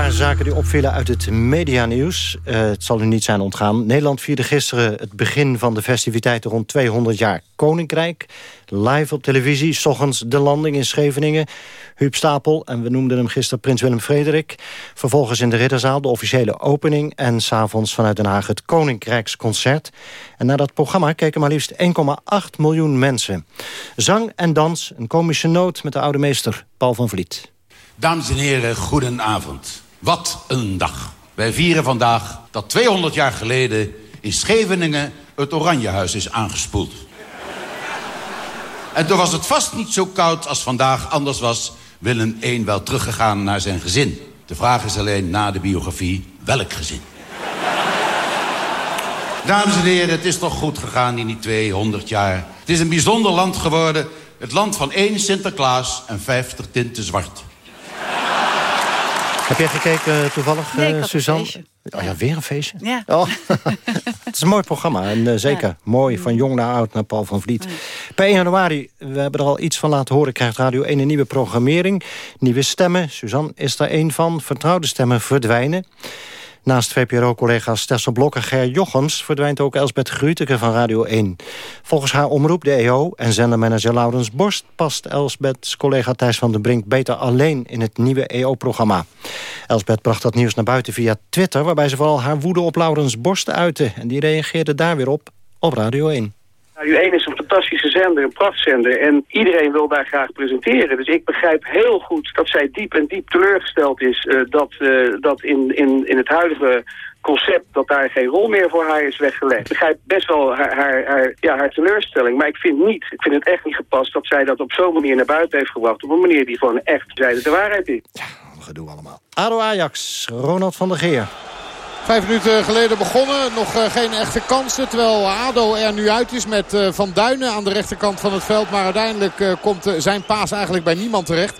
Paar zaken die opvielen uit het medianieuws. Eh het zal u niet zijn ontgaan. Nederland vierde gisteren het begin van de festiviteiten rond 200 jaar Koninkrijk. Live op televisie, s ochtends de landing in Scheveningen. Huub Stapel, en we noemden hem gisteren Prins Willem-Frederik. Vervolgens in de Ridderzaal de officiële opening... en s'avonds vanuit Den Haag het Koninkrijksconcert. En naar dat programma keken maar liefst 1,8 miljoen mensen. Zang en dans, een komische noot met de oude meester Paul van Vliet. Dames en heren, goedenavond. Wat een dag. Wij vieren vandaag dat 200 jaar geleden in Scheveningen het Oranjehuis is aangespoeld. En toen was het vast niet zo koud als vandaag, anders was Willem I wel teruggegaan naar zijn gezin. De vraag is alleen na de biografie, welk gezin? Dames en heren, het is toch goed gegaan in die 200 jaar. Het is een bijzonder land geworden. Het land van één Sinterklaas en 50 tinten zwart. Heb jij gekeken toevallig, Nee, eh, had een Suzanne? Oh ja, weer een feestje? Ja. Oh. [LAUGHS] het is een mooi programma en eh, zeker mooi. Van jong naar oud naar Paul van Vliet. Per 1 januari, we hebben er al iets van laten horen... krijgt Radio 1 een nieuwe programmering. Nieuwe stemmen, Suzanne is daar één van. Vertrouwde stemmen verdwijnen. Naast VPRO-collega's Tessel Blok en Ger Jochems... verdwijnt ook Elsbeth Gruteke van Radio 1. Volgens haar omroep, de EO en zendermanager Laurens Borst... past Elsbeths collega Thijs van den Brink beter alleen... in het nieuwe EO-programma. Elsbeth bracht dat nieuws naar buiten via Twitter... waarbij ze vooral haar woede op Laurens Borst uitte. En die reageerde daar weer op, op Radio 1. Radio 1 is een fantastische zender, een prachtzender. En iedereen wil daar graag presenteren. Dus ik begrijp heel goed dat zij diep en diep teleurgesteld is... Uh, dat, uh, dat in, in, in het huidige concept dat daar geen rol meer voor haar is weggelegd. Ik begrijp best wel haar, haar, ja, haar teleurstelling. Maar ik vind niet, ik vind het echt niet gepast dat zij dat op zo'n manier naar buiten heeft gebracht. Op een manier die gewoon echt zijde de waarheid is. Ja, gedoe allemaal. ADO Ajax, Ronald van der Geer. Vijf minuten geleden begonnen. Nog uh, geen echte kansen. Terwijl ADO er nu uit is met uh, Van Duinen aan de rechterkant van het veld. Maar uiteindelijk uh, komt zijn paas eigenlijk bij niemand terecht.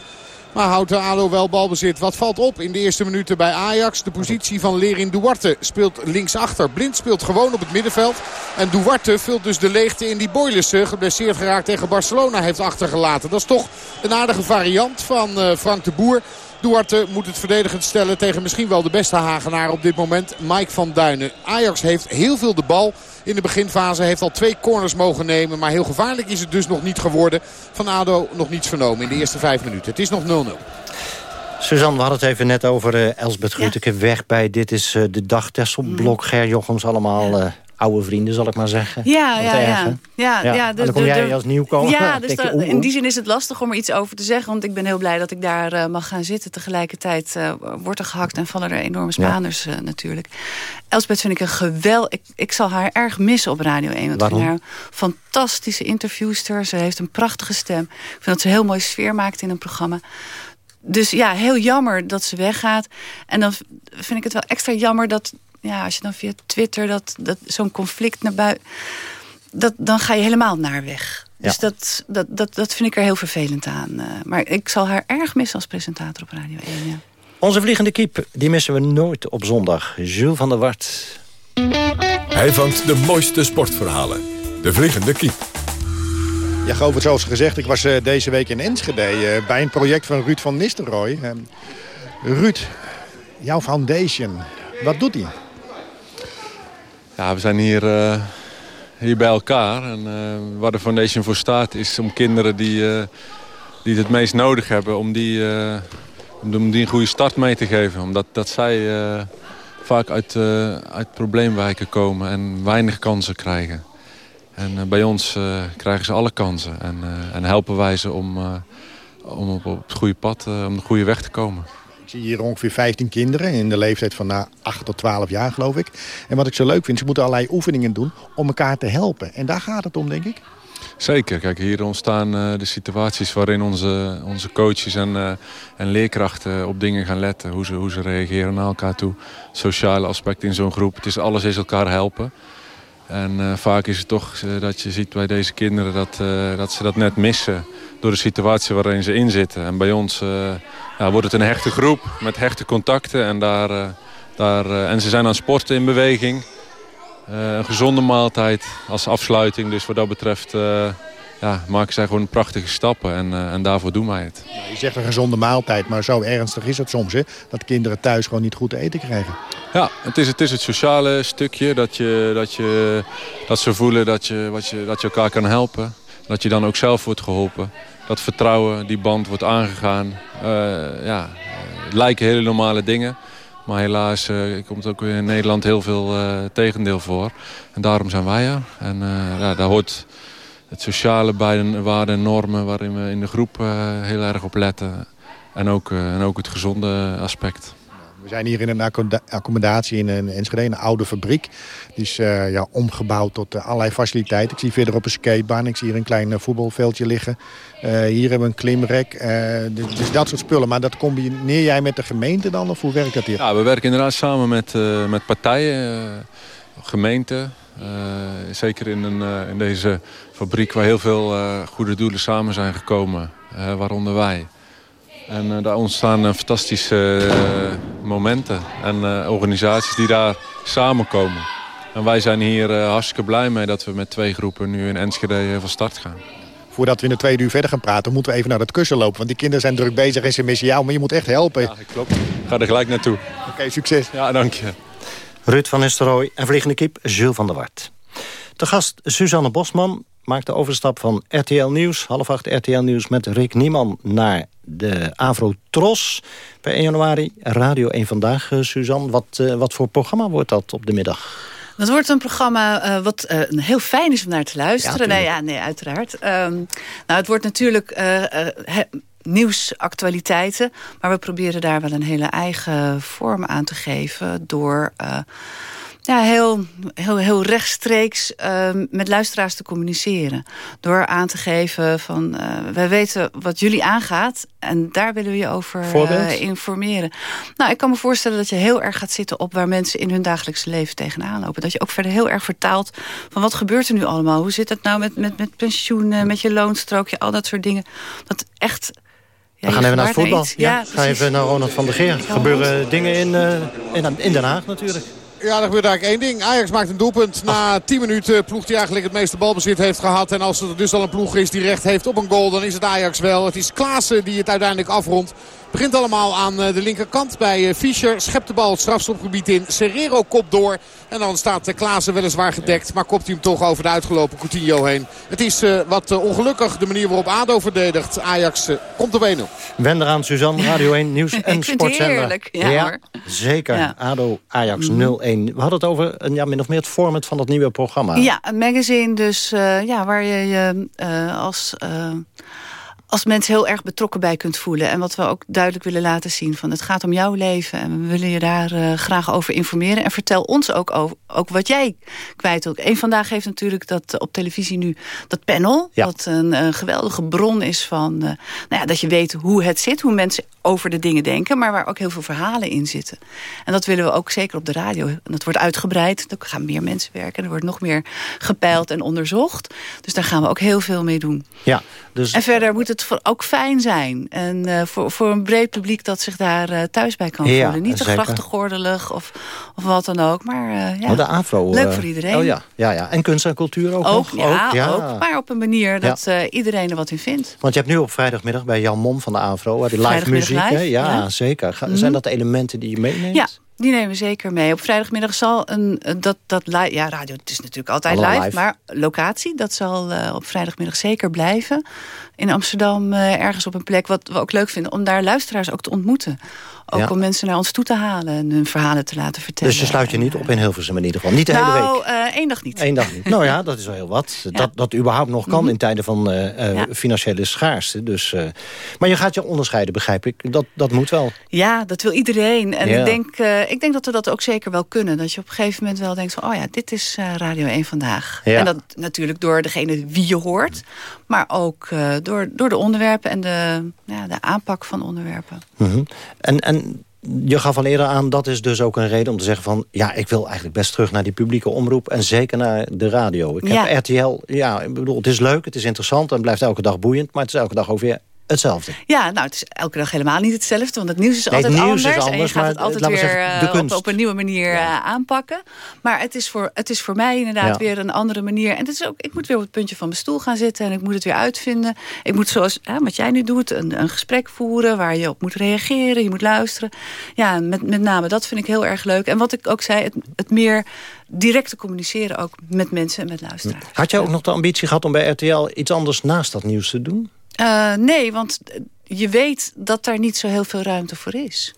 Maar houdt ADO wel balbezit. Wat valt op in de eerste minuten bij Ajax? De positie van Lerin Duarte speelt linksachter. Blind speelt gewoon op het middenveld. En Duarte vult dus de leegte in die Boylissen. Geblesseerd geraakt tegen Barcelona heeft achtergelaten. Dat is toch een aardige variant van Frank de Boer. Duarte moet het verdedigend stellen tegen misschien wel de beste Hagenaar op dit moment. Mike van Duinen. Ajax heeft heel veel de bal in de beginfase. Heeft al twee corners mogen nemen. Maar heel gevaarlijk is het dus nog niet geworden. Van ADO nog niets vernomen in de eerste vijf minuten. Het is nog 0-0. Suzanne, we hadden het even net over uh, Elsbeth Gruteke ja. weg bij Dit is uh, de dag. Tesselblok, mm. Ger Jochems, allemaal... Uh, oude vrienden, zal ik maar zeggen. Ja, ja, ja. ja, ja. ja dus, dan kom jij als nieuwkomer. Ja, [LAUGHS] dus da, in die zin is het lastig om er iets over te zeggen. Want ik ben heel blij dat ik daar uh, mag gaan zitten. Tegelijkertijd uh, wordt er gehakt en vallen er enorme Spaners uh, natuurlijk. Elsbeth vind ik een geweld... Ik, ik zal haar erg missen op Radio 1. Want Waarom? Haar fantastische interviewster. Ze heeft een prachtige stem. Ik vind dat ze een heel mooie sfeer maakt in een programma. Dus ja, heel jammer dat ze weggaat. En dan vind ik het wel extra jammer dat ja, als je dan via Twitter dat, dat, zo'n conflict naar buiten... Dat, dan ga je helemaal naar weg. Ja. Dus dat, dat, dat, dat vind ik er heel vervelend aan. Uh, maar ik zal haar erg missen als presentator op Radio 1. Ja. Onze vliegende kiep, die missen we nooit op zondag. Jules van der Wart. Hij vangt de mooiste sportverhalen. De vliegende kiep. Ja, Govert, zoals gezegd, ik was uh, deze week in Enschede... Uh, bij een project van Ruud van Nistelrooy. Ruud, jouw foundation, wat doet hij? Ja, we zijn hier, uh, hier bij elkaar. En uh, waar de Foundation voor staat is om kinderen die, uh, die het meest nodig hebben... om die, om die een goede start mee te geven. Omdat dat zij vaak uit, uit probleemwijken komen en weinig kansen krijgen. En bij ons krijgen ze alle kansen. En, en helpen wij ze om, om op, op het goede pad, om de goede weg te komen. Hier ongeveer 15 kinderen in de leeftijd van na 8 tot 12 jaar, geloof ik. En wat ik zo leuk vind, ze moeten allerlei oefeningen doen om elkaar te helpen. En daar gaat het om, denk ik. Zeker. Kijk, hier ontstaan uh, de situaties waarin onze, onze coaches en, uh, en leerkrachten op dingen gaan letten. Hoe ze, hoe ze reageren naar elkaar toe. Sociale aspect in zo'n groep. Het is alles is elkaar helpen. En uh, vaak is het toch dat je ziet bij deze kinderen dat, dat ze dat net missen door de situatie waarin ze in zitten. En bij ons ja, wordt het een hechte groep met hechte contacten. En, daar, daar, en ze zijn aan sporten in beweging. een gezonde maaltijd als afsluiting. Dus wat dat betreft ja, maken zij gewoon prachtige stappen. En, en daarvoor doen wij het. Nou, je zegt een gezonde maaltijd, maar zo ernstig is het soms. Hè? Dat kinderen thuis gewoon niet goed te eten krijgen. Ja, het is het, is het sociale stukje. Dat, je, dat, je, dat ze voelen dat je, wat je, dat je elkaar kan helpen. Dat je dan ook zelf wordt geholpen dat vertrouwen, die band wordt aangegaan. Uh, ja, lijken hele normale dingen. Maar helaas uh, komt ook in Nederland heel veel uh, tegendeel voor. En daarom zijn wij er. En ja, daar hoort het sociale bij de waarden en normen... waarin we in de groep heel erg op letten. En ook, en ook het gezonde aspect. We zijn hier in een accommodatie in een Enschede, een oude fabriek. Die is uh, ja, omgebouwd tot uh, allerlei faciliteiten. Ik zie verder op een skatebaan, ik zie hier een klein uh, voetbalveldje liggen. hier hebben we een klimrek, dus, dus dat soort spullen. Maar dat combineer jij met de gemeente dan, of hoe werkt dat hier? Ja, we werken inderdaad samen met, met partijen, gemeenten. Zeker in, een, in deze fabriek waar heel veel goede doelen samen zijn gekomen, waaronder wij. En daar ontstaan fantastische momenten en organisaties die daar samenkomen. En wij zijn hier hartstikke blij mee dat we met twee groepen nu in Enschede van start gaan. Voordat we in de tweede uur verder gaan praten, moeten we even naar het kussen lopen. Want die kinderen zijn druk bezig en ze missen jou, maar je moet echt helpen. Ja, klopt. Ik ga er gelijk naartoe. Oké, okay, succes. Ja, dank je. Ruud van Nistelrooy en vliegende kip Jules van der Wart. De gast Suzanne Bosman maakt de overstap van RTL Nieuws, half acht RTL Nieuws met Rick Nieman naar de Avro Tros. Per 1 januari Radio 1 Vandaag. Uh, Suzanne, wat, uh, wat voor programma wordt dat op de middag? Dat wordt een programma eh, wat eh, heel fijn is om naar te luisteren. Ja, nee, ja, nee, uiteraard. Ehm, nou, het wordt natuurlijk uh, actualiteiten. Maar we proberen daar wel een hele eigen vorm aan te geven... door ja, heel, heel, heel rechtstreeks uh, met luisteraars te communiceren. Door aan te geven van, uh, wij weten wat jullie aangaat... en daar willen we je over informeren. Nou, ik kan me voorstellen dat je heel erg gaat zitten... op waar mensen in hun dagelijkse leven tegenaan lopen. Dat je ook verder heel erg vertaalt van wat gebeurt er nu allemaal? Hoe zit het nou met, met, met pensioen, met je loonstrookje, al dat soort dingen? Dat echt... We gaan even naar het voetbal. Ja, ja ga even naar Ronald van der Geer. Er gebeuren dingen in, in, in Den Haag natuurlijk. Ja, er gebeurt eigenlijk één ding. Ajax maakt een doelpunt. Na 10 minuten ploeg die eigenlijk het meeste balbezit heeft gehad. En als er dus al een ploeg is die recht heeft op een goal, dan is het Ajax wel. Het is Klaassen die het uiteindelijk afrondt begint allemaal aan eh, de linkerkant bij eh, Fischer. Schept de bal het strafstopgebied in. Serrero kopt door. En dan staat eh, Klaassen weliswaar gedekt. Maar kopt hij hem toch over de uitgelopen Coutinho heen. Het is wat ongelukkig de manier waarop ADO verdedigt. Ajax komt op 1-0. Wender aan Suzanne, Radio 1 Nieuws [LAUGHS] en Sportzender. heerlijk. Ja, ja zeker. Ja. ADO Ajax 0-1. We hadden het over ja, min of meer het format van dat nieuwe programma. Ja, een magazine dus uh, ja, waar je je uh, als... Als mensen heel erg betrokken bij kunt voelen. En wat we ook duidelijk willen laten zien. Van het gaat om jouw leven. En we willen je daar uh, graag over informeren. En vertel ons ook, over, ook wat jij kwijt wilt. Eén vandaag heeft natuurlijk dat op televisie nu dat panel. Ja. Wat een, een, geweldige bron is van... Uh, nou ja, dat je weet hoe het zit. Hoe mensen over de dingen denken. Maar waar ook heel veel verhalen in zitten. En dat willen we ook zeker op de radio. En dat wordt uitgebreid. Er gaan meer mensen werken. Er wordt nog meer gepeild en onderzocht. Dus daar gaan we ook heel veel mee doen. Ja, dus... En verder moet het voor, ook fijn zijn. En uh, voor, voor een breed publiek dat zich daar uh, thuis bij kan ja, voelen. Niet te grachtengordelig of, of wat dan ook. Maar uh, ja, oh, de AVRO, leuk voor iedereen. Oh, ja. Ja, ja. En kunst en cultuur ook, ook? Ja, ook, ja, ook. Maar op een manier dat iedereen er wat in vindt. Want je hebt nu op vrijdagmiddag bij Jan Mom van de AVRO... die live muziek. Live, ja, ja, zeker. Ga, mm. Zijn dat elementen die je meeneemt? Die nemen we zeker mee. Op vrijdagmiddag zal een... Dat, dat ja, radio, het is natuurlijk altijd live, live, Maar locatie, dat zal uh, op vrijdagmiddag zeker blijven. In Amsterdam uh, ergens op een plek wat we ook leuk vinden... om daar luisteraars ook te ontmoeten. Ook ja. om mensen naar ons toe te halen en hun verhalen te laten vertellen. Dus je sluit je niet op in Hilversum in ieder geval? Niet de nou, hele week? Nou, uh, één dag niet. Eén dag niet. nou ja, dat is wel heel wat. [LAUGHS] Ja. Dat, dat überhaupt nog kan mm -hmm. in tijden van uh, uh, ja. financiële schaarste. Dus, maar je gaat je onderscheiden, begrijp ik. Dat, dat moet wel. Ja, dat wil iedereen. En ik, denk, ik denk dat we dat ook zeker wel kunnen. Dat je op een gegeven moment wel denkt van... oh ja, dit is Radio 1 vandaag. En dat natuurlijk door degene wie je hoort. Maar ook door, door de onderwerpen en de, ja, de aanpak van onderwerpen. Mm -hmm. En... en je gaf al eerder aan, dat is dus ook een reden om te zeggen van... ja, ik wil eigenlijk best terug naar die publieke omroep... en zeker naar de radio. Ik ja. heb RTL, ja, ik bedoel, het is leuk, het is interessant... en blijft elke dag boeiend, maar het is elke dag ook weer hetzelfde. Ja, nou, het is elke dag helemaal niet hetzelfde. Want het nieuws is nee, altijd nieuws anders. Is anders en je gaat het altijd weer zeggen, op, op, een nieuwe manier ja. uh, aanpakken. Maar het is voor, het is voor mij inderdaad ja. weer een andere manier. En het is ook, ik moet weer op het puntje van mijn stoel gaan zitten. En ik moet het weer uitvinden. Ik moet zoals hè, wat jij nu doet, een, een gesprek voeren... waar je op moet reageren, je moet luisteren. Ja, met, met name dat vind ik heel erg leuk. En wat ik ook zei, het, het meer direct te communiceren ook met mensen en met luisteraars. Had jij ook nog de ambitie gehad om bij RTL iets anders naast dat nieuws te doen? Uh, nee, want je weet dat daar niet zo heel veel ruimte voor is.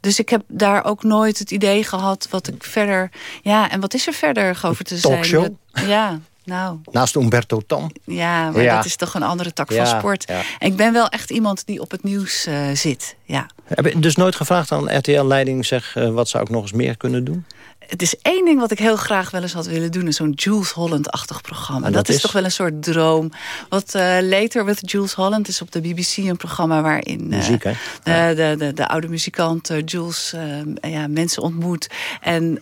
Dus ik heb daar ook nooit het idee gehad wat ik verder... Ja, en wat is er verder over te zijn? Talkshow? Ja, nou... Naast Umberto Tan? Ja, maar ja. dat is toch een andere tak ja, van sport. Ja. En ik ben wel echt iemand die op het nieuws uh, zit, ja. Heb je dus nooit gevraagd aan RTL-leiding... zeg, uh, wat zou ik nog eens meer kunnen doen? Het is één ding wat ik heel graag wel eens had willen doen. Zo'n Jules Holland-achtig programma. Dat, dat is, toch wel een soort droom. Wat uh, Later with Jules Holland is op de BBC een programma waarin... Uh, Muziek, hè? De, de, de, de, oude muzikant uh, Jules ja, mensen ontmoet. En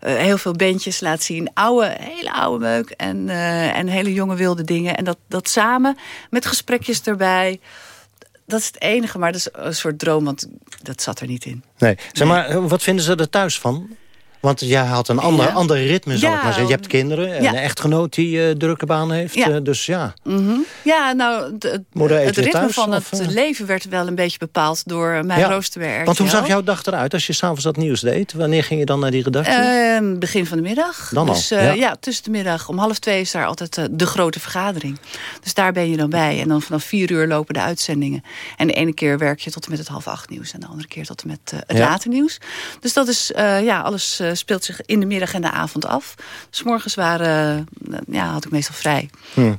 heel veel bandjes laat zien. Oude, hele oude meuk. En, en hele jonge wilde dingen. En dat, dat samen met gesprekjes erbij dat is het enige, maar dat is een soort droom, want dat zat er niet in. Nee. Zeg maar, wat vinden ze er thuis van? Want jij had een ander, ja. ander ritme, zal Ja. ik maar zeggen. Je hebt kinderen en Ja. een echtgenoot die uh, drukke baan heeft. Ja. eh, dus ja, Mhm. Ja, nou, het ritme thuis, van of, het eh? leven werd wel een beetje bepaald door mijn Ja. rooster bij RTL. Want hoe zag jouw dag eruit als je s'avonds dat nieuws deed? Wanneer ging je dan naar die redactie? Ehm, begin van de middag. Dan al, dus, eh, ja. tussen de middag. Om half twee is daar altijd eh, de grote vergadering. Dus daar ben je dan bij. En dan vanaf vier uur lopen de uitzendingen. En de ene keer werk je tot en met het half acht nieuws. En de andere keer tot en met eh, het late nieuws. Dus dat is, eh, ja, alles eh, speelt zich in de middag en de avond af. Dus morgens waren, eh, ja, had ik meestal vrij. Hm.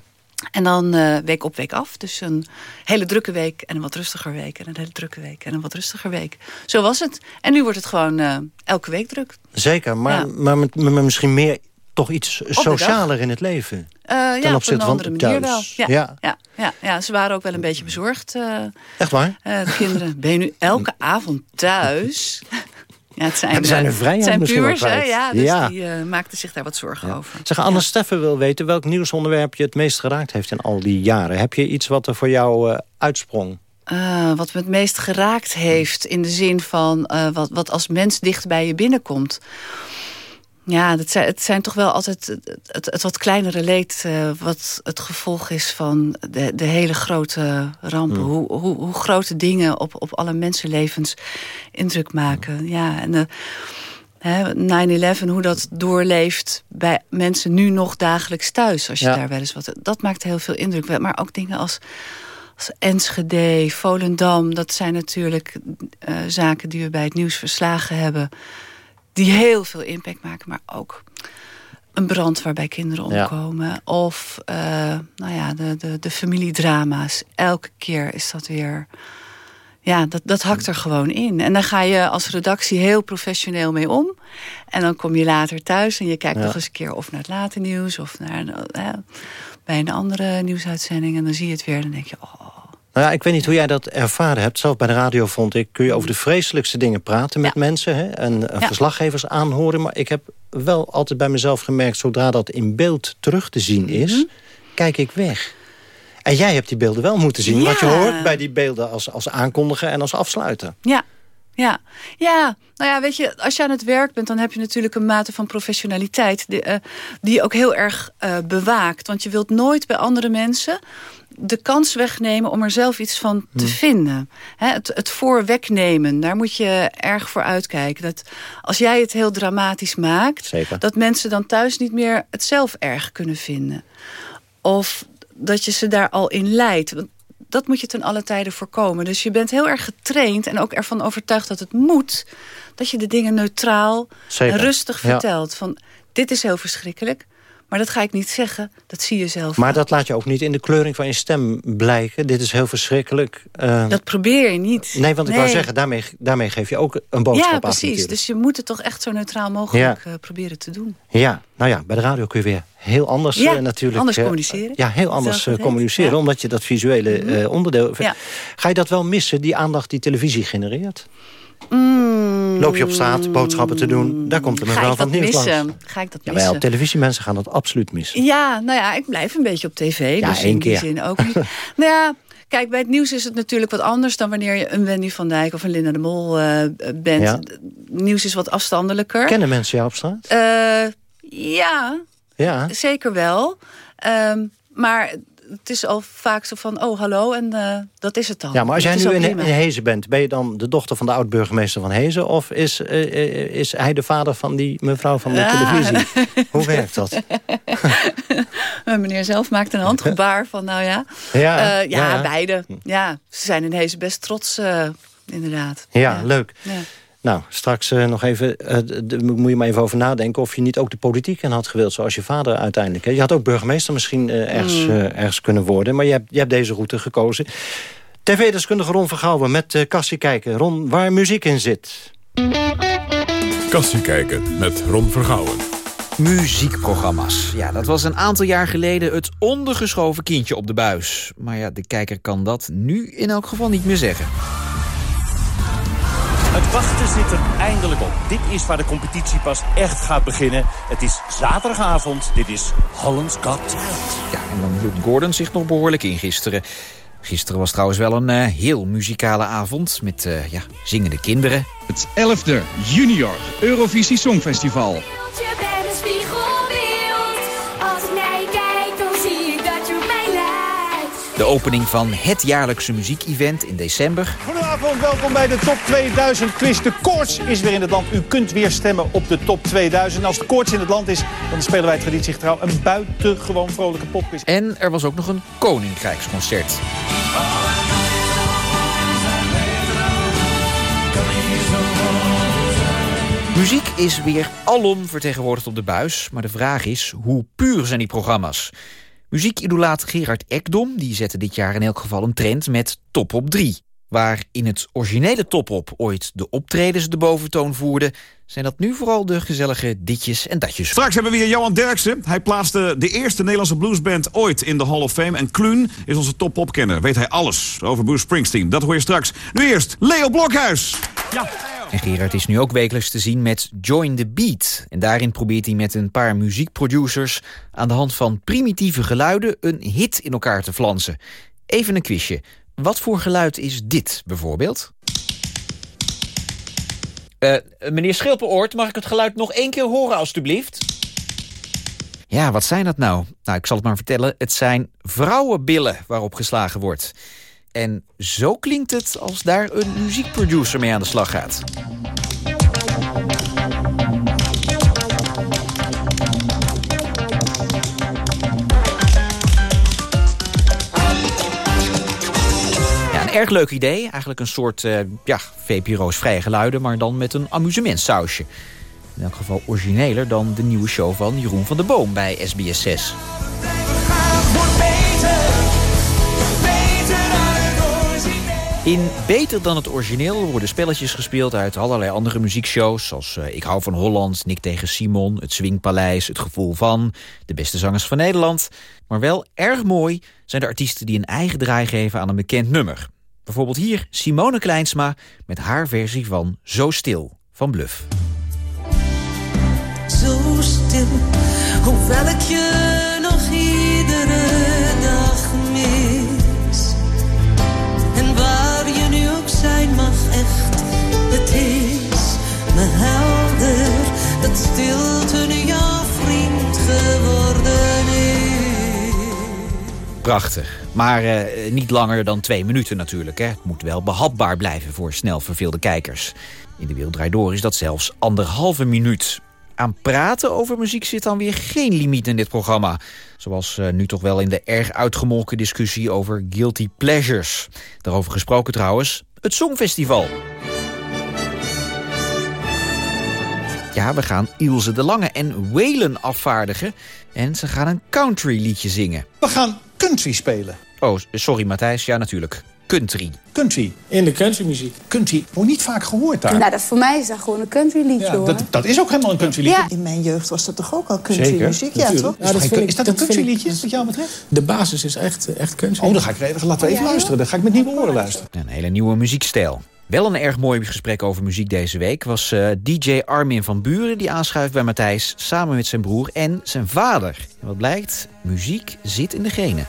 En dan eh, week op week af. Dus een hele drukke week en een wat rustiger week. En een hele drukke week en een wat rustiger week. Zo was het. En nu wordt het gewoon eh, elke week druk. Zeker, maar, Ja. maar met, met misschien meer toch iets socialer in het leven. Eh, ja, op een opzichte van andere manier wel. thuis. Ja, Ja. ja. Ja, ja, ze waren ook wel een beetje bezorgd. eh, Echt waar? eh, de kinderen. Ben je nu elke avond thuis? [LAUGHS] Ja, het zijn, Ja, die zijn eh, het zijn puurs, hè? kwijt. Ja, dus Ja. die eh, maakten zich daar wat zorgen over. Zeg, Anne Steffen wil weten welk nieuwsonderwerp je het meest geraakt heeft in al die jaren. Heb je iets wat er voor jou eh, uitsprong? Wat me het meest geraakt heeft in de zin van wat, wat als mens dicht bij je binnenkomt. Ja, dat zijn, het zijn toch wel altijd het, het, het wat kleinere leed... eh, wat het gevolg is van de, de hele grote rampen. Hmm. Hoe, hoe, hoe grote dingen op, op alle mensenlevens indruk maken. Ja, en de, hè, 9-11, hoe dat doorleeft bij mensen nu nog dagelijks thuis. Als je Ja. daar wel eens wat... Dat maakt heel veel indruk. Maar ook dingen als als Enschede, Volendam, dat zijn natuurlijk eh, zaken die we bij het nieuws verslagen hebben. Die heel veel impact maken, maar ook een brand waarbij kinderen Ja. omkomen. Of eh, nou ja, de, de, de familiedrama's. Elke keer is dat weer... Ja, dat, dat hakt er gewoon in. En dan ga je als redactie heel professioneel mee om. En dan kom je later thuis en je kijkt Ja. nog eens een keer... of naar het late nieuws of naar een, eh, bij een andere nieuwsuitzending. En dan zie je het weer en dan denk je... Oh, Nou ja, ik weet niet hoe jij dat ervaren hebt. Zelf bij de radio vond ik, kun je over de vreselijkste dingen praten met mensen. Hè, en eh, Ja. verslaggevers aanhoren. Maar ik heb wel altijd bij mezelf gemerkt... zodra dat in beeld terug te zien is, Mhm. kijk ik weg. En jij hebt die beelden wel moeten zien. Wat je hoort bij die beelden als, als aankondigen en als afsluiten. Ja, ja, ja. Nou ja, weet je, als je aan het werk bent... dan heb je natuurlijk een mate van professionaliteit... die, eh, die je ook heel erg eh, bewaakt. Want je wilt nooit bij andere mensen de kans wegnemen om er zelf iets van te vinden. Hè, het, het voor wegnemen, daar moet je erg voor uitkijken. Dat als jij het heel dramatisch maakt... Zeker. dat mensen dan thuis niet meer het zelf erg kunnen vinden. Of dat je ze daar al in leidt. Want dat moet je ten alle tijden voorkomen. Dus je bent heel erg getraind en ook ervan overtuigd dat het moet... dat je de dingen neutraal Zeker. en rustig Ja. vertelt. Van, dit is heel verschrikkelijk, maar dat ga ik niet zeggen. Dat zie je zelf. Maar dat laat je ook niet in de kleuring van je stem blijken. Dit is heel verschrikkelijk. Eh, Dat probeer je niet. nee, want ik wou zeggen, daarmee, daarmee geef je ook een boodschap Ja, precies. natuurlijk. Dus je moet het toch echt zo neutraal mogelijk eh, proberen te doen. Ja, nou ja, bij de radio kun je weer heel anders Ja, eh, natuurlijk... anders communiceren. Ja, heel anders communiceren, Ja. omdat je dat visuele eh, onderdeel... Ja. Ga je dat wel missen, die aandacht die televisie genereert? Mm. Loop je op straat boodschappen te doen, daar komt Ga mevrouw ik van het nieuws missen? langs. Ga ik dat missen? op televisiemensen gaan dat absoluut missen. Ja, nou ja, ik blijf een beetje op tv. Ja, dus één in die keer. zin ook niet. [LAUGHS] nou ja, kijk, bij het nieuws is het natuurlijk wat anders... dan wanneer je een Wendy van Dijk of een Linda de Mol eh, bent. Ja. Nieuws is wat afstandelijker. Kennen mensen jou op straat? Eh, ja, Ja. zeker wel. Ehm, maar het is al vaak zo van, oh, hallo, en eh, dat is het dan. Ja, maar als jij nu in, in. Hezen bent, ben je dan de dochter van de oud-burgemeester van Hezen? Of is, eh, eh, is hij de vader van die mevrouw van de Ja. televisie? [LAUGHS] Hoe werkt dat? [LAUGHS] Meneer zelf maakt een handgebaar van, nou ja. Ja, ja, ja, ja. beide. Ja, ze zijn in Hezen best trots, inderdaad. Ja, leuk. Ja. Nou, straks eh, nog even, eh, moet je maar even over nadenken... of je niet ook de politiek in had gewild, zoals je vader uiteindelijk. hè. Je had ook burgemeester misschien eh, ergens, Mm. eh, ergens kunnen worden... maar je hebt, je hebt deze route gekozen. TV-deskundige Ron Vergouwen met uh, Kassie Kijken. Ron, waar muziek in zit. Kassie kijken met Ron Vergouwen. Muziekprogramma's. Ja, dat was een aantal jaar geleden het ondergeschoven kindje op de buis. Maar ja, de kijker kan dat nu in elk geval niet meer zeggen. Het wachten zit er eindelijk op. Dit is waar de competitie pas echt gaat beginnen. Het is zaterdagavond. Dit is Holland's Got Talent. Ja, en dan hield Gordon zich nog behoorlijk in gisteren. Gisteren was trouwens wel een eh, heel muzikale avond met eh, ja, zingende kinderen. Het 11e Junior Eurovisie Songfestival. De opening van het jaarlijkse muziekevent in december. Goedenavond, welkom bij de Top 2000 quiz. De koorts is weer in het land. U kunt weer stemmen op de Top 2000. En als de koorts in het land is, dan spelen wij traditiegetrouw een buitengewoon vrolijke popquiz. En er was ook nog een koninkrijksconcert. Muziek is weer alom vertegenwoordigd op de buis. Maar de vraag is, hoe puur zijn die programma's? Muziekidolaat Gerard Ekdom die zette dit jaar in elk geval een trend met Top op 3. Waar in het originele Top op ooit de optredens de boventoon voerden... zijn dat nu vooral de gezellige ditjes en datjes. Straks hebben we hier Johan Derksen. Hij plaatste de eerste Nederlandse bluesband ooit in de Hall of Fame. En Kluun is onze top-opkenner. Weet hij alles over Bruce Springsteen. Dat hoor je straks. Nu eerst Leo Blokhuis. Ja. En Gerard is nu ook wekelijks te zien met Join the Beat. En daarin probeert hij met een paar muziekproducers... aan de hand van primitieve geluiden een hit in elkaar te flansen. Even een quizje. Wat voor geluid is dit bijvoorbeeld? Uh, meneer Schilperoort, mag ik het geluid nog één keer horen alstublieft? Ja, wat zijn dat nou? Nou, ik zal het maar vertellen. Het zijn vrouwenbillen waarop geslagen wordt. En zo klinkt het als daar een muziekproducer mee aan de slag gaat. Een erg leuk idee. Eigenlijk een soort uh, ja, VPRO's vrije geluiden... maar dan met een amusementsausje. In elk geval origineler dan de nieuwe show van Jeroen van der Boom bij SBS 6. In Beter dan het origineel worden spelletjes gespeeld uit allerlei andere muziekshows... zoals uh, Ik hou van Holland, Nick tegen Simon, Het Swingpaleis, Het Gevoel van... De beste zangers van Nederland. Maar wel erg mooi zijn de artiesten die een eigen draai geven aan een bekend nummer. Bijvoorbeeld hier Simone Kleinsma met haar versie van Zo Stil van Bluff. Zo stil, hoewel ik je Prachtig. Maar uh, niet langer dan twee minuten natuurlijk. Hè. Het moet wel behapbaar blijven voor snel verveelde kijkers. In de Wereld Draait Door is dat zelfs anderhalve minuut. Aan praten over muziek zit dan weer geen limiet in dit programma. Zoals uh, nu toch wel in de erg uitgemolken discussie over guilty pleasures. Daarover gesproken trouwens, het Songfestival. Ja, we gaan Ilse de Lange en Whalen afvaardigen. En ze gaan een country liedje zingen. We gaan country spelen. Oh, sorry Matthijs. Ja, natuurlijk. Country. Country. In de countrymuziek. Country. Wordt niet vaak gehoord daar. Nou, dat, voor mij is dat gewoon een countryliedje, ja, hoor. Dat, dat is ook helemaal een countryliedje. Ja. In mijn jeugd was dat toch ook al countrymuziek? Ja, toch? Ja, dat is, is dat een countryliedje, wat jou betreft? De basis is echt, echt country. Oh, dan ga ik even, laten we even luisteren. Dan ga ik met nieuwe oren luisteren. Een hele nieuwe muziekstijl. Wel een erg mooi gesprek over muziek deze week... was uh, DJ Armin van Buren die aanschuift bij Matthijs... samen met zijn broer en zijn vader. En wat blijkt? Muziek zit in de genen.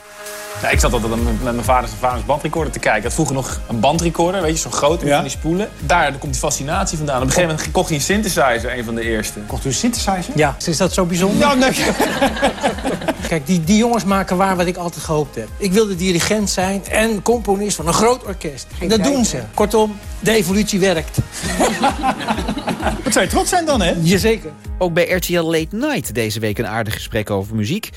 Ja, ik zat altijd met mijn vader zijn vaders bandrecorder te kijken. Het vroeger nog een bandrecorder, weet je, zo'n grote met ja. die spoelen. Daar komt die fascinatie vandaan. Op een gegeven moment kocht hij een synthesizer, een van de eerste. Kocht u een synthesizer? Ja. Is dat zo bijzonder? Nou, nee. [LAUGHS] Kijk, die, die jongens maken waar wat ik altijd gehoopt heb. Ik wilde dirigent zijn en componist van een groot orkest. En dat doen ze. Kortom, de evolutie werkt. [LAUGHS] Wat zou je trots zijn dan, hè? Jazeker. Ook bij RTL Late Night deze week een aardig gesprek over muziek.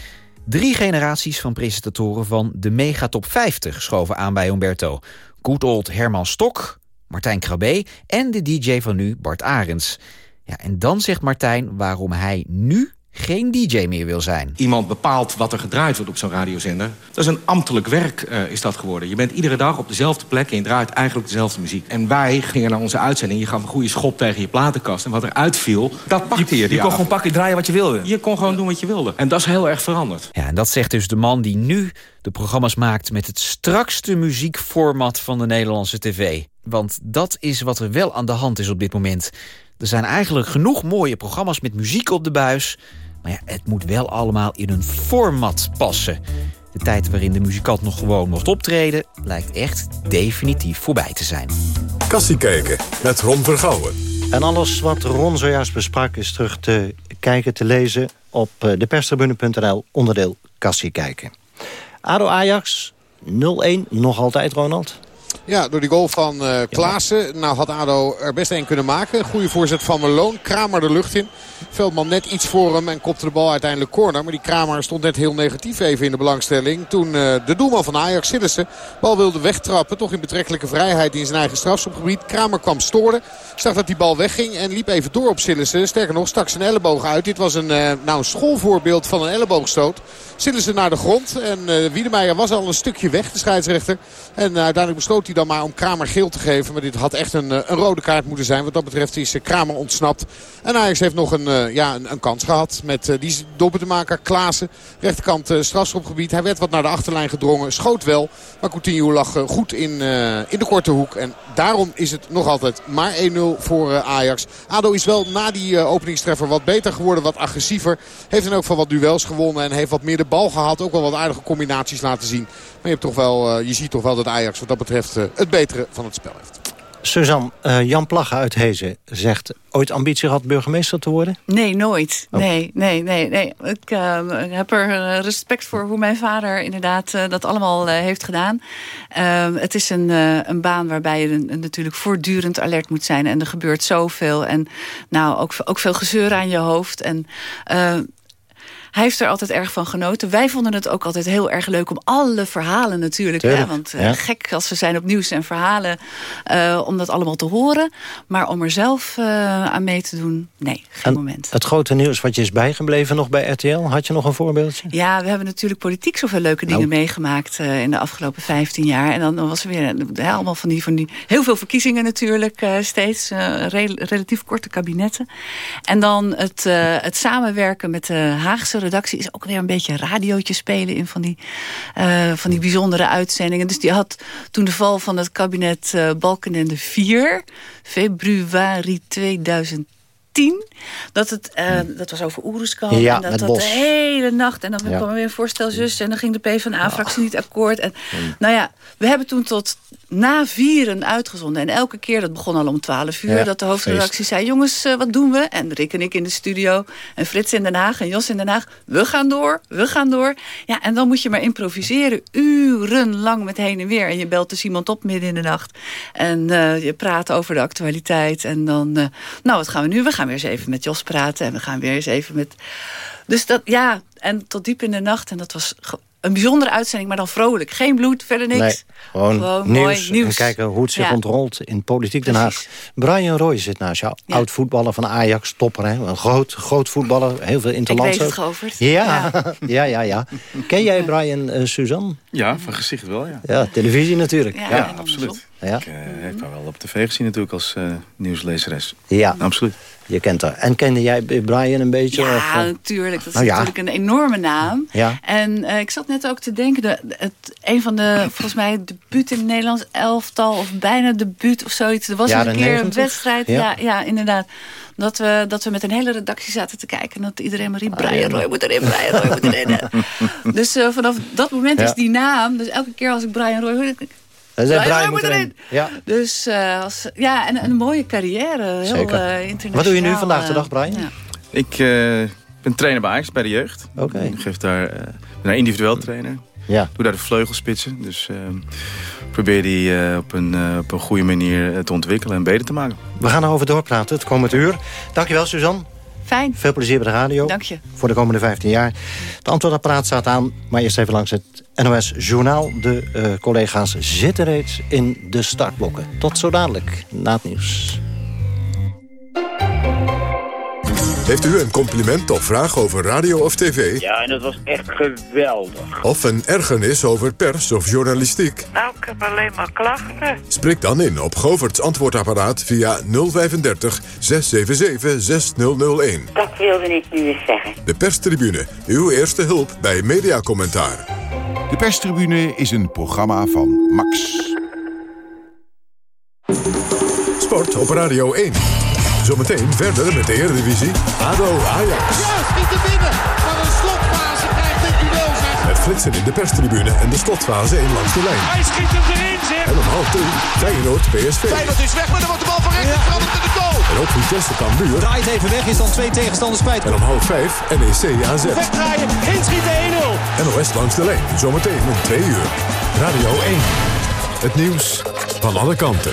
Drie generaties van presentatoren van de Mega Top 50 schoven aan bij Humberto. Good old Herman Stok, Martijn Krabbe en de DJ van nu, Bart Arends. Ja, en dan zegt Martijn waarom hij nu geen DJ meer wil zijn. Iemand bepaalt wat er gedraaid wordt op zo'n radiozender. Dat is een ambtelijk werk, uh, is dat geworden. Je bent iedere dag op dezelfde plek en je draait eigenlijk dezelfde muziek. En wij gingen naar onze uitzending. Je gaf een goede schop tegen je platenkast. En wat er uitviel, dat pakte je. Je, je kon gewoon pakken, draaien wat je wilde. Je kon gewoon doen wat je wilde. En dat is heel erg veranderd. Ja, en dat zegt dus de man die nu de programma's maakt... met het strakste muziekformat van de Nederlandse tv. Want dat is wat er wel aan de hand is op dit moment. Er zijn eigenlijk genoeg mooie programma's met muziek op de buis... Maar ja, het moet wel allemaal in een format passen. De tijd waarin de muzikant nog gewoon mocht optreden... lijkt echt definitief voorbij te zijn. Kassie kijken met Ron Vergouwen. En alles wat Ron zojuist besprak is terug te kijken, te lezen... op deperstribune.nl, onderdeel Kassie kijken. ADO Ajax 0-1 nog altijd, Ronald. Ja, door die goal van uh, Klaassen. Nou had ADO er best één kunnen maken. Goede voorzet van Meloon. Kramer de lucht in. Veldman net iets voor hem en kopte de bal uiteindelijk corner. Maar die Kramer stond net heel negatief even in de belangstelling. Toen uh, de doelman van Ajax, Sillissen, bal wilde wegtrappen. Toch in betrekkelijke vrijheid in zijn eigen strafschopgebied. Kramer kwam storen. Zag dat die bal wegging en liep even door op Sillissen. Sterker nog, stak zijn elleboog uit. Dit was een, uh, nou, een schoolvoorbeeld van een elleboogstoot. Sillissen naar de grond. En Wiedemeijer was al een stukje weg, de scheidsrechter. En uiteindelijk besloot hij maar om Kramer geel te geven. Maar dit had echt een, een rode kaart moeten zijn. Wat dat betreft is Kramer ontsnapt. En Ajax heeft nog een, uh, ja, een, kans gehad met die doelpuntenmaker Klaassen. Rechterkant strafschopgebied. Hij werd wat naar de achterlijn gedrongen. Schoot wel. Maar Coutinho lag goed in, in de korte hoek. En daarom is het nog altijd maar 1-0 voor Ajax. ADO is wel na die openingstreffer wat beter geworden. Wat agressiever. Heeft dan ook van wat duels gewonnen. En heeft wat meer de bal gehad. Ook wel wat aardige combinaties laten zien. Maar je, hebt toch wel, je ziet toch wel dat Ajax wat dat betreft het betere van het spel heeft. Suzanne, uh, Jan Plagge uit Hezen zegt... ooit ambitie gehad burgemeester te worden? Nee, nooit. Oh. Nee, nee, nee, nee. Ik uh, heb er respect voor hoe mijn vader inderdaad uh, dat allemaal heeft gedaan. Ehm, het is een, een baan waarbij je natuurlijk voortdurend alert moet zijn. En er gebeurt zoveel. En nou, ook, ook veel gezeur aan je hoofd. En hij heeft er altijd erg van genoten. Wij vonden het ook altijd heel erg leuk om alle verhalen natuurlijk. Hè, want ja. gek als we zijn op nieuws en verhalen uh, om dat allemaal te horen. Maar om er zelf uh, aan mee te doen, nee, geen en moment. Het grote nieuws wat je is bijgebleven nog bij RTL, had je nog een voorbeeldje? Ja, we hebben natuurlijk politiek zoveel leuke dingen oh. meegemaakt in de afgelopen 15 jaar. En dan was er weer allemaal van die, van die heel veel verkiezingen natuurlijk steeds. Re relatief korte kabinetten. En dan het, het samenwerken met de Haagse redactie is ook weer een beetje radiootje spelen in van die, uh, van die bijzondere uitzendingen. Dus die had toen de val van het kabinet uh, Balkenende 4, februari 2010 dat het, uh, dat was over Oeruzkan. Ja, en dat dat de hele nacht. En dan kwam er weer een voorstel zus. En dan ging de PvdA-fractie niet akkoord. En, nou ja, we hebben toen tot na vieren uitgezonden. En elke keer, dat begon al om 12 uur... Dat de hoofdredactie zei, jongens, uh, wat doen we? En Rick en ik in de studio. En Frits in Den Haag en Jos in Den Haag. We gaan door, we gaan door. Ja, en dan moet je maar improviseren. Urenlang met heen en weer. En je belt dus iemand op midden in de nacht. En uh, je praat over de actualiteit. En dan, nou, wat gaan we nu? We gaan weer eens even met Jos praten. En we gaan weer eens even met... Dus dat, ja, en tot diep in de nacht. En dat was een bijzondere uitzending, maar dan vrolijk. Geen bloed, verder niks. Nee, gewoon, gewoon nieuws, mooi nieuws. En kijken hoe het zich ja. ontrolt in politiek Den Haag. Brian Roy zit naast jou. Ja. Oud voetballer van Ajax, topper. Hè? Een groot, groot voetballer, heel veel interlands. Ik weet het ja, [LAUGHS] ja. ja, ja. Ken jij Brian uh, Suzanne? Ja, van gezicht wel, ja. Ja, televisie natuurlijk. Ja, ja absoluut. Ja. Ik uh, heb haar wel op tv gezien natuurlijk als uh, nieuwslezeres. Ja. Absoluut. Je kent haar. En kende jij Brian een beetje? Ja, of, natuurlijk. Dat is nou, ja. natuurlijk een enorme naam. Ja. En uh, ik zat net ook te denken... De, het, een van de, volgens mij, debuut in het Nederlands elftal... of bijna debuut of zoiets. Er was een keer 90. een wedstrijd. Ja. ja, ja, inderdaad. Dat we, dat we met een hele redactie zaten te kijken. En dat iedereen maar riep, Brian Roy moet erin, Brian Roy moet erin. [LAUGHS] dus uh, vanaf dat moment ja. is die naam... Dus elke keer als ik Brian Roy hoor... Is Brian moet erin. Ja. Dus uh, als, ja, en een mooie carrière. Heel. Uh, internationaal. Wat doe je nu vandaag de dag, Brian? Ja. Ik uh, ben trainer bij Ajax, bij de jeugd. Oké. Okay. Ik geef daar, ben daar individueel trainer. Ja. Doe daar de vleugelspitsen. Dus probeer die op, een, op een goede manier te ontwikkelen en beter te maken. We gaan erover doorpraten het komende uur. Dankjewel, Suzanne. Fijn. Veel plezier bij de radio. Dank je. Voor de komende 15 jaar. Het antwoordapparaat staat aan. Maar eerst even langs het NOS Journaal. De uh, collega's zitten reeds in de startblokken. Tot zo dadelijk, na het nieuws. Heeft u een compliment of vraag over radio of tv? Ja, en dat was echt geweldig. Of een ergernis over pers of journalistiek? Nou, ik heb alleen maar klachten. Spreek dan in op Govert's antwoordapparaat via 035 677 6001. Dat wilde ik nu eens zeggen. De perstribune, uw eerste hulp bij mediacommentaar. De perstribune is een programma van Max. Sport op Radio 1. Zometeen verder met de Eredivisie. ADO Ajax. Juist, niet te binnen. Maar een slotfase krijgt dit duel, zeg. Met flitsen in de perstribune en de slotfase in langs de lijn. Hij schiet hem erin, zeg. En om half drie, Feyenoord PSV. Feyenoord is weg, maar dan wordt de bal van rechts ja. in de goal. En ook Vitesse Cambuur. Draait even weg, is dan twee tegenstanders kwijt. En om half vijf, NEC AZ. Wegdraaien, inschieten 1-0. NOS langs de lijn, zometeen om 2 uur. Radio 1. Het nieuws van alle kanten.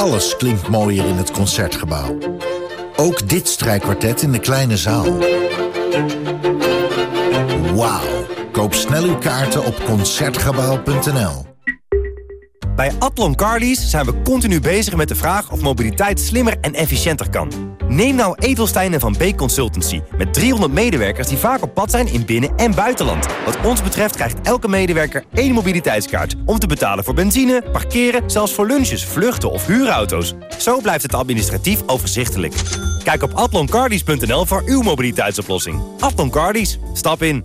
Alles klinkt mooier in het Concertgebouw. Ook dit strijkkwartet in de kleine zaal. Wauw. Koop snel uw kaarten op Concertgebouw.nl. Bij Atlon Carlies zijn we continu bezig met de vraag of mobiliteit slimmer en efficiënter kan. Neem nou Edelstein en Van Beek Consultancy. Met 300 medewerkers die vaak op pad zijn in binnen- en buitenland. Wat ons betreft krijgt elke medewerker één mobiliteitskaart. Om te betalen voor benzine, parkeren, zelfs voor lunches, vluchten of huurauto's. Zo blijft het administratief overzichtelijk. Kijk op atloncardies.nl voor uw mobiliteitsoplossing. Atlon Cardies, stap in.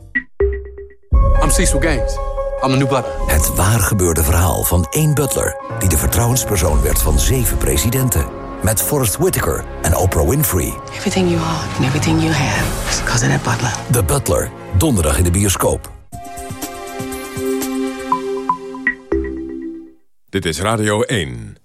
I'm Cecil Gaines. I'm the new butler. Het waar gebeurde verhaal van één butler... die de vertrouwenspersoon werd van zeven presidenten. Met Forrest Whitaker en Oprah Winfrey. Everything you are and everything you have is because of that butler. The Butler. Donderdag in de bioscoop. Dit is Radio 1.